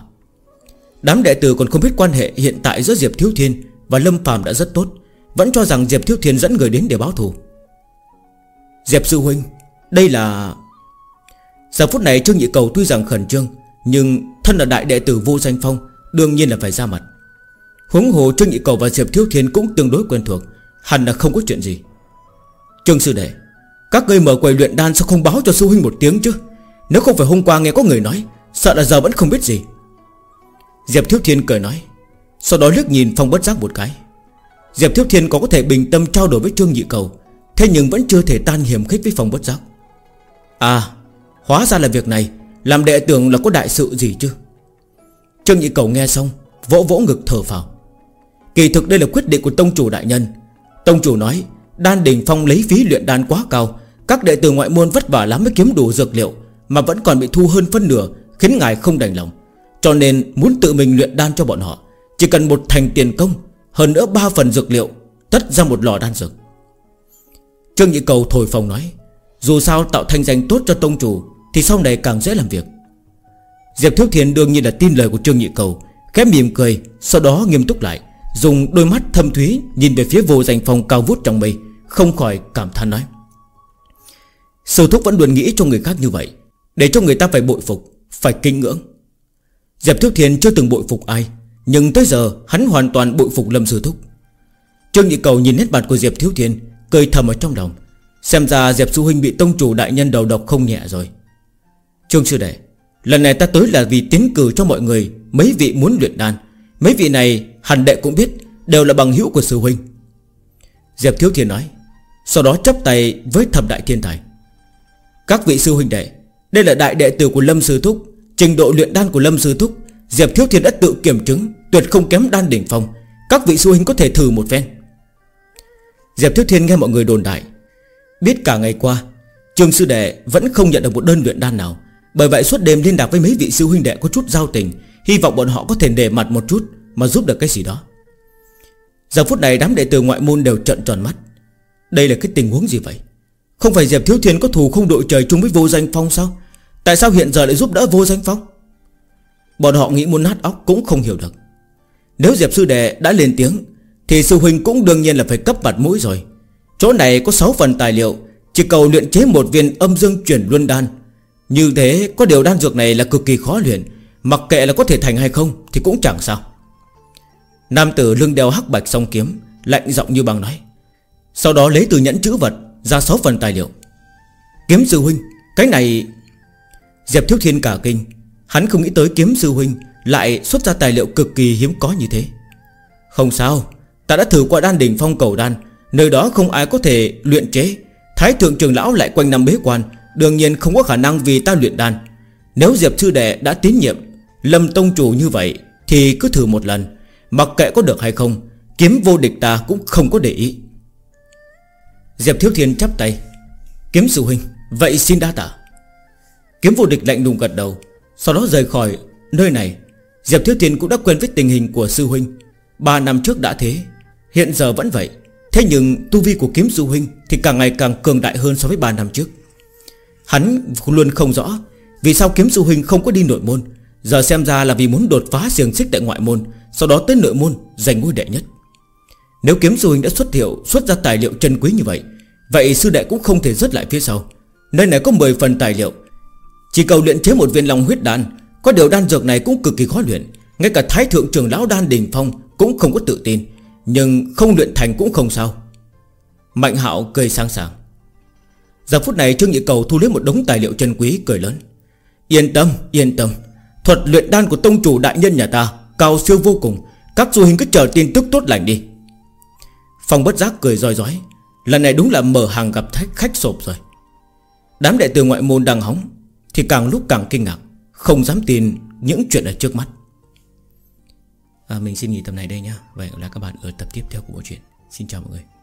Đám đệ tử còn không biết quan hệ hiện tại giữa Diệp Thiếu Thiên Và Lâm Phàm đã rất tốt, Vẫn cho rằng Diệp Thiếu Thiên dẫn người đến để báo thù. Diệp Sư Huynh, Đây là Giờ phút này Trương Nhị Cầu tuy rằng khẩn trương, Nhưng thân là đại đệ tử vô danh phong, Đương nhiên là phải ra mặt. Huống hồ Trương Nhị Cầu và Diệp Thiếu Thiên cũng tương đối quen thuộc, Hẳn là không có chuyện gì. Trương Sư Đệ, Các ngươi mở quầy luyện đan sao không báo cho sư huynh một tiếng chứ? Nếu không phải hôm qua nghe có người nói, Sợ là giờ vẫn không biết gì. Diệp Thiếu Thiên cười nói, Sau đó liếc nhìn Phong bất giác một cái. Diệp Thiếu Thiên có có thể bình tâm trao đổi với Trương Nhị Cầu, Thế nhưng vẫn chưa thể tan hiểm khích với Phong bất giác. À Hóa ra là việc này, Làm đệ tưởng là có đại sự gì chứ? Trương Nhị Cầu nghe xong, Vỗ vỗ ngực thở phào. Kỳ thực đây là quyết định của Tông Chủ Đại Nhân. Tông Chủ nói, Đan Đình Phong lấy phí luyện đan quá cao, Các đệ tử ngoại môn vất vả lắm mới kiếm đủ dược liệu mà vẫn còn bị thu hơn phân nửa, Khiến ngài không đành lòng. Cho nên muốn tự mình luyện đan cho bọn họ, Chỉ cần một thành tiền công, Hơn nữa ba phần dược liệu, Tất ra một lò đan dược. Trương Nhị Cầu thổi phòng nói, Dù sao tạo thanh danh tốt cho tông chủ, Thì sau này càng dễ làm việc. Diệp Thiếu Thiên đương nhiên là tin lời của Trương Nhị Cầu khép mỉm cười, Sau đó nghiêm túc lại, Dùng đôi mắt thâm thúy Nhìn về phía vô danh phòng cao vút trong mây, Không khỏi cảm thán nói, Sư thúc vẫn luôn nghĩ cho người khác như vậy để cho người ta phải bội phục, Phải kinh ngưỡng. Diệp Thiếu Thiên chưa từng bội phục ai, Nhưng tới giờ hắn hoàn toàn bội phục Lâm Sư Thúc. Trương Nhị Cầu nhìn hết mặt của Diệp Thiếu Thiên, Cười thầm ở trong lòng. Xem ra Diệp Sư Huynh bị tông chủ đại nhân đầu độc không nhẹ rồi. Trương Sư Đệ, Lần này ta tới là vì tiến cử cho mọi người Mấy vị muốn luyện đan. Mấy vị này hẳn đệ cũng biết, Đều là bằng hữu của sư huynh. Diệp Thiếu Thiên nói, Sau đó chấp tay với thập đại thiên tài. Các vị sư huynh đệ đây là đại đệ tử của Lâm Sư Thúc. Trình độ luyện đan của Lâm Sư Thúc, Diệp Thiếu Thiên đã tự kiểm chứng, Tuyệt không kém đan đỉnh phong. Các vị sư huynh có thể thử một phen. Diệp Thiếu Thiên nghe mọi người đồn đại. Biết cả ngày qua Trường sư đệ vẫn không nhận được một đơn luyện đan nào. Bởi vậy suốt đêm liên lạc với mấy vị sư huynh đệ có chút giao tình, Hy vọng bọn họ có thể để mặt một chút Mà giúp được cái gì đó. Giờ phút này đám đệ tử ngoại môn đều trận tròn mắt. Đây là cái tình huống gì vậy? Không phải Diệp Thiếu Thiên có thù không đội trời chung với vô danh phong sao? Tại sao hiện giờ lại giúp đỡ vô danh phong? Bọn họ nghĩ muốn nát óc cũng không hiểu được. Nếu Diệp Sư Đệ đã lên tiếng, Thì sư huynh cũng đương nhiên là phải cấp mặt mũi rồi. Chỗ này có 6 phần tài liệu, Chỉ cầu luyện chế một viên âm dương chuyển luân đan. Như thế, có điều đan dược này là cực kỳ khó luyện, Mặc kệ là có thể thành hay không Thì cũng chẳng sao. Nam tử lưng đeo hắc bạch song kiếm, Lạnh giọng như bằng nói. Sau đó lấy từ nhẫn chữ vật ra 6 phần tài liệu. Kiếm sư huynh, Cái này Diệp Thiếu Thiên cả kinh. Hắn không nghĩ tới kiếm sư huynh Lại xuất ra tài liệu cực kỳ hiếm có như thế. Không sao, Ta đã thử qua đan đỉnh phong cầu đan, Nơi đó không ai có thể luyện chế. Thái thượng trường lão lại quanh năm bế quan, Đương nhiên không có khả năng vì ta luyện đan. Nếu Diệp Sư Đệ đã tín nhiệm, Lâm Tông Chủ như vậy Thì cứ thử một lần, Mặc kệ có được hay không, Kiếm vô địch ta cũng không có để ý. Diệp Thiếu Thiên chắp tay. Kiếm sư huynh, Vậy xin đa tạ. Kiếm vô địch lạnh lùng gật đầu, Sau đó rời khỏi nơi này. Diệp Thiếu Thiên cũng đã quen với tình hình của sư huynh. Ba năm trước đã thế, Hiện giờ vẫn vậy. Thế nhưng tu vi của kiếm sư huynh Thì càng ngày càng cường đại hơn so với ba năm trước. Hắn luôn không rõ Vì sao kiếm sư huynh không có đi nội môn. Giờ xem ra là vì muốn đột phá xiềng xích tại ngoại môn, Sau đó tới nội môn giành ngôi đệ nhất. Nếu kiếm sư huynh đã xuất hiệu Xuất ra tài liệu chân quý như vậy Vậy sư đệ cũng không thể rớt lại phía sau. Nơi này có 10 phần tài liệu. Chỉ cầu luyện chế một viên lòng huyết đan Có điều đan dược này cũng cực kỳ khó luyện. Ngay cả thái thượng trưởng lão đan đình phong Cũng không có tự tin Nhưng không luyện thành cũng không sao. Mạnh hạo cười sang sảng. Giờ phút này Trương Nhị Cầu thu lấy một đống tài liệu chân quý cười lớn. Yên tâm, yên tâm. Thuật luyện đan của tông chủ đại nhân nhà ta Cao siêu vô cùng. Các du hình cứ chờ tin tức tốt lành đi. Phong bất giác cười roi rói. Lần này đúng là mở hàng gặp khách, khách sộp rồi. Đám đệ tử ngoại môn đang hóng Thì càng lúc càng kinh ngạc Không dám tin những chuyện ở trước mắt. À, Mình xin nghỉ tập này đây nhá, vậy là các bạn ở tập tiếp theo của bộ truyện. Xin chào mọi người.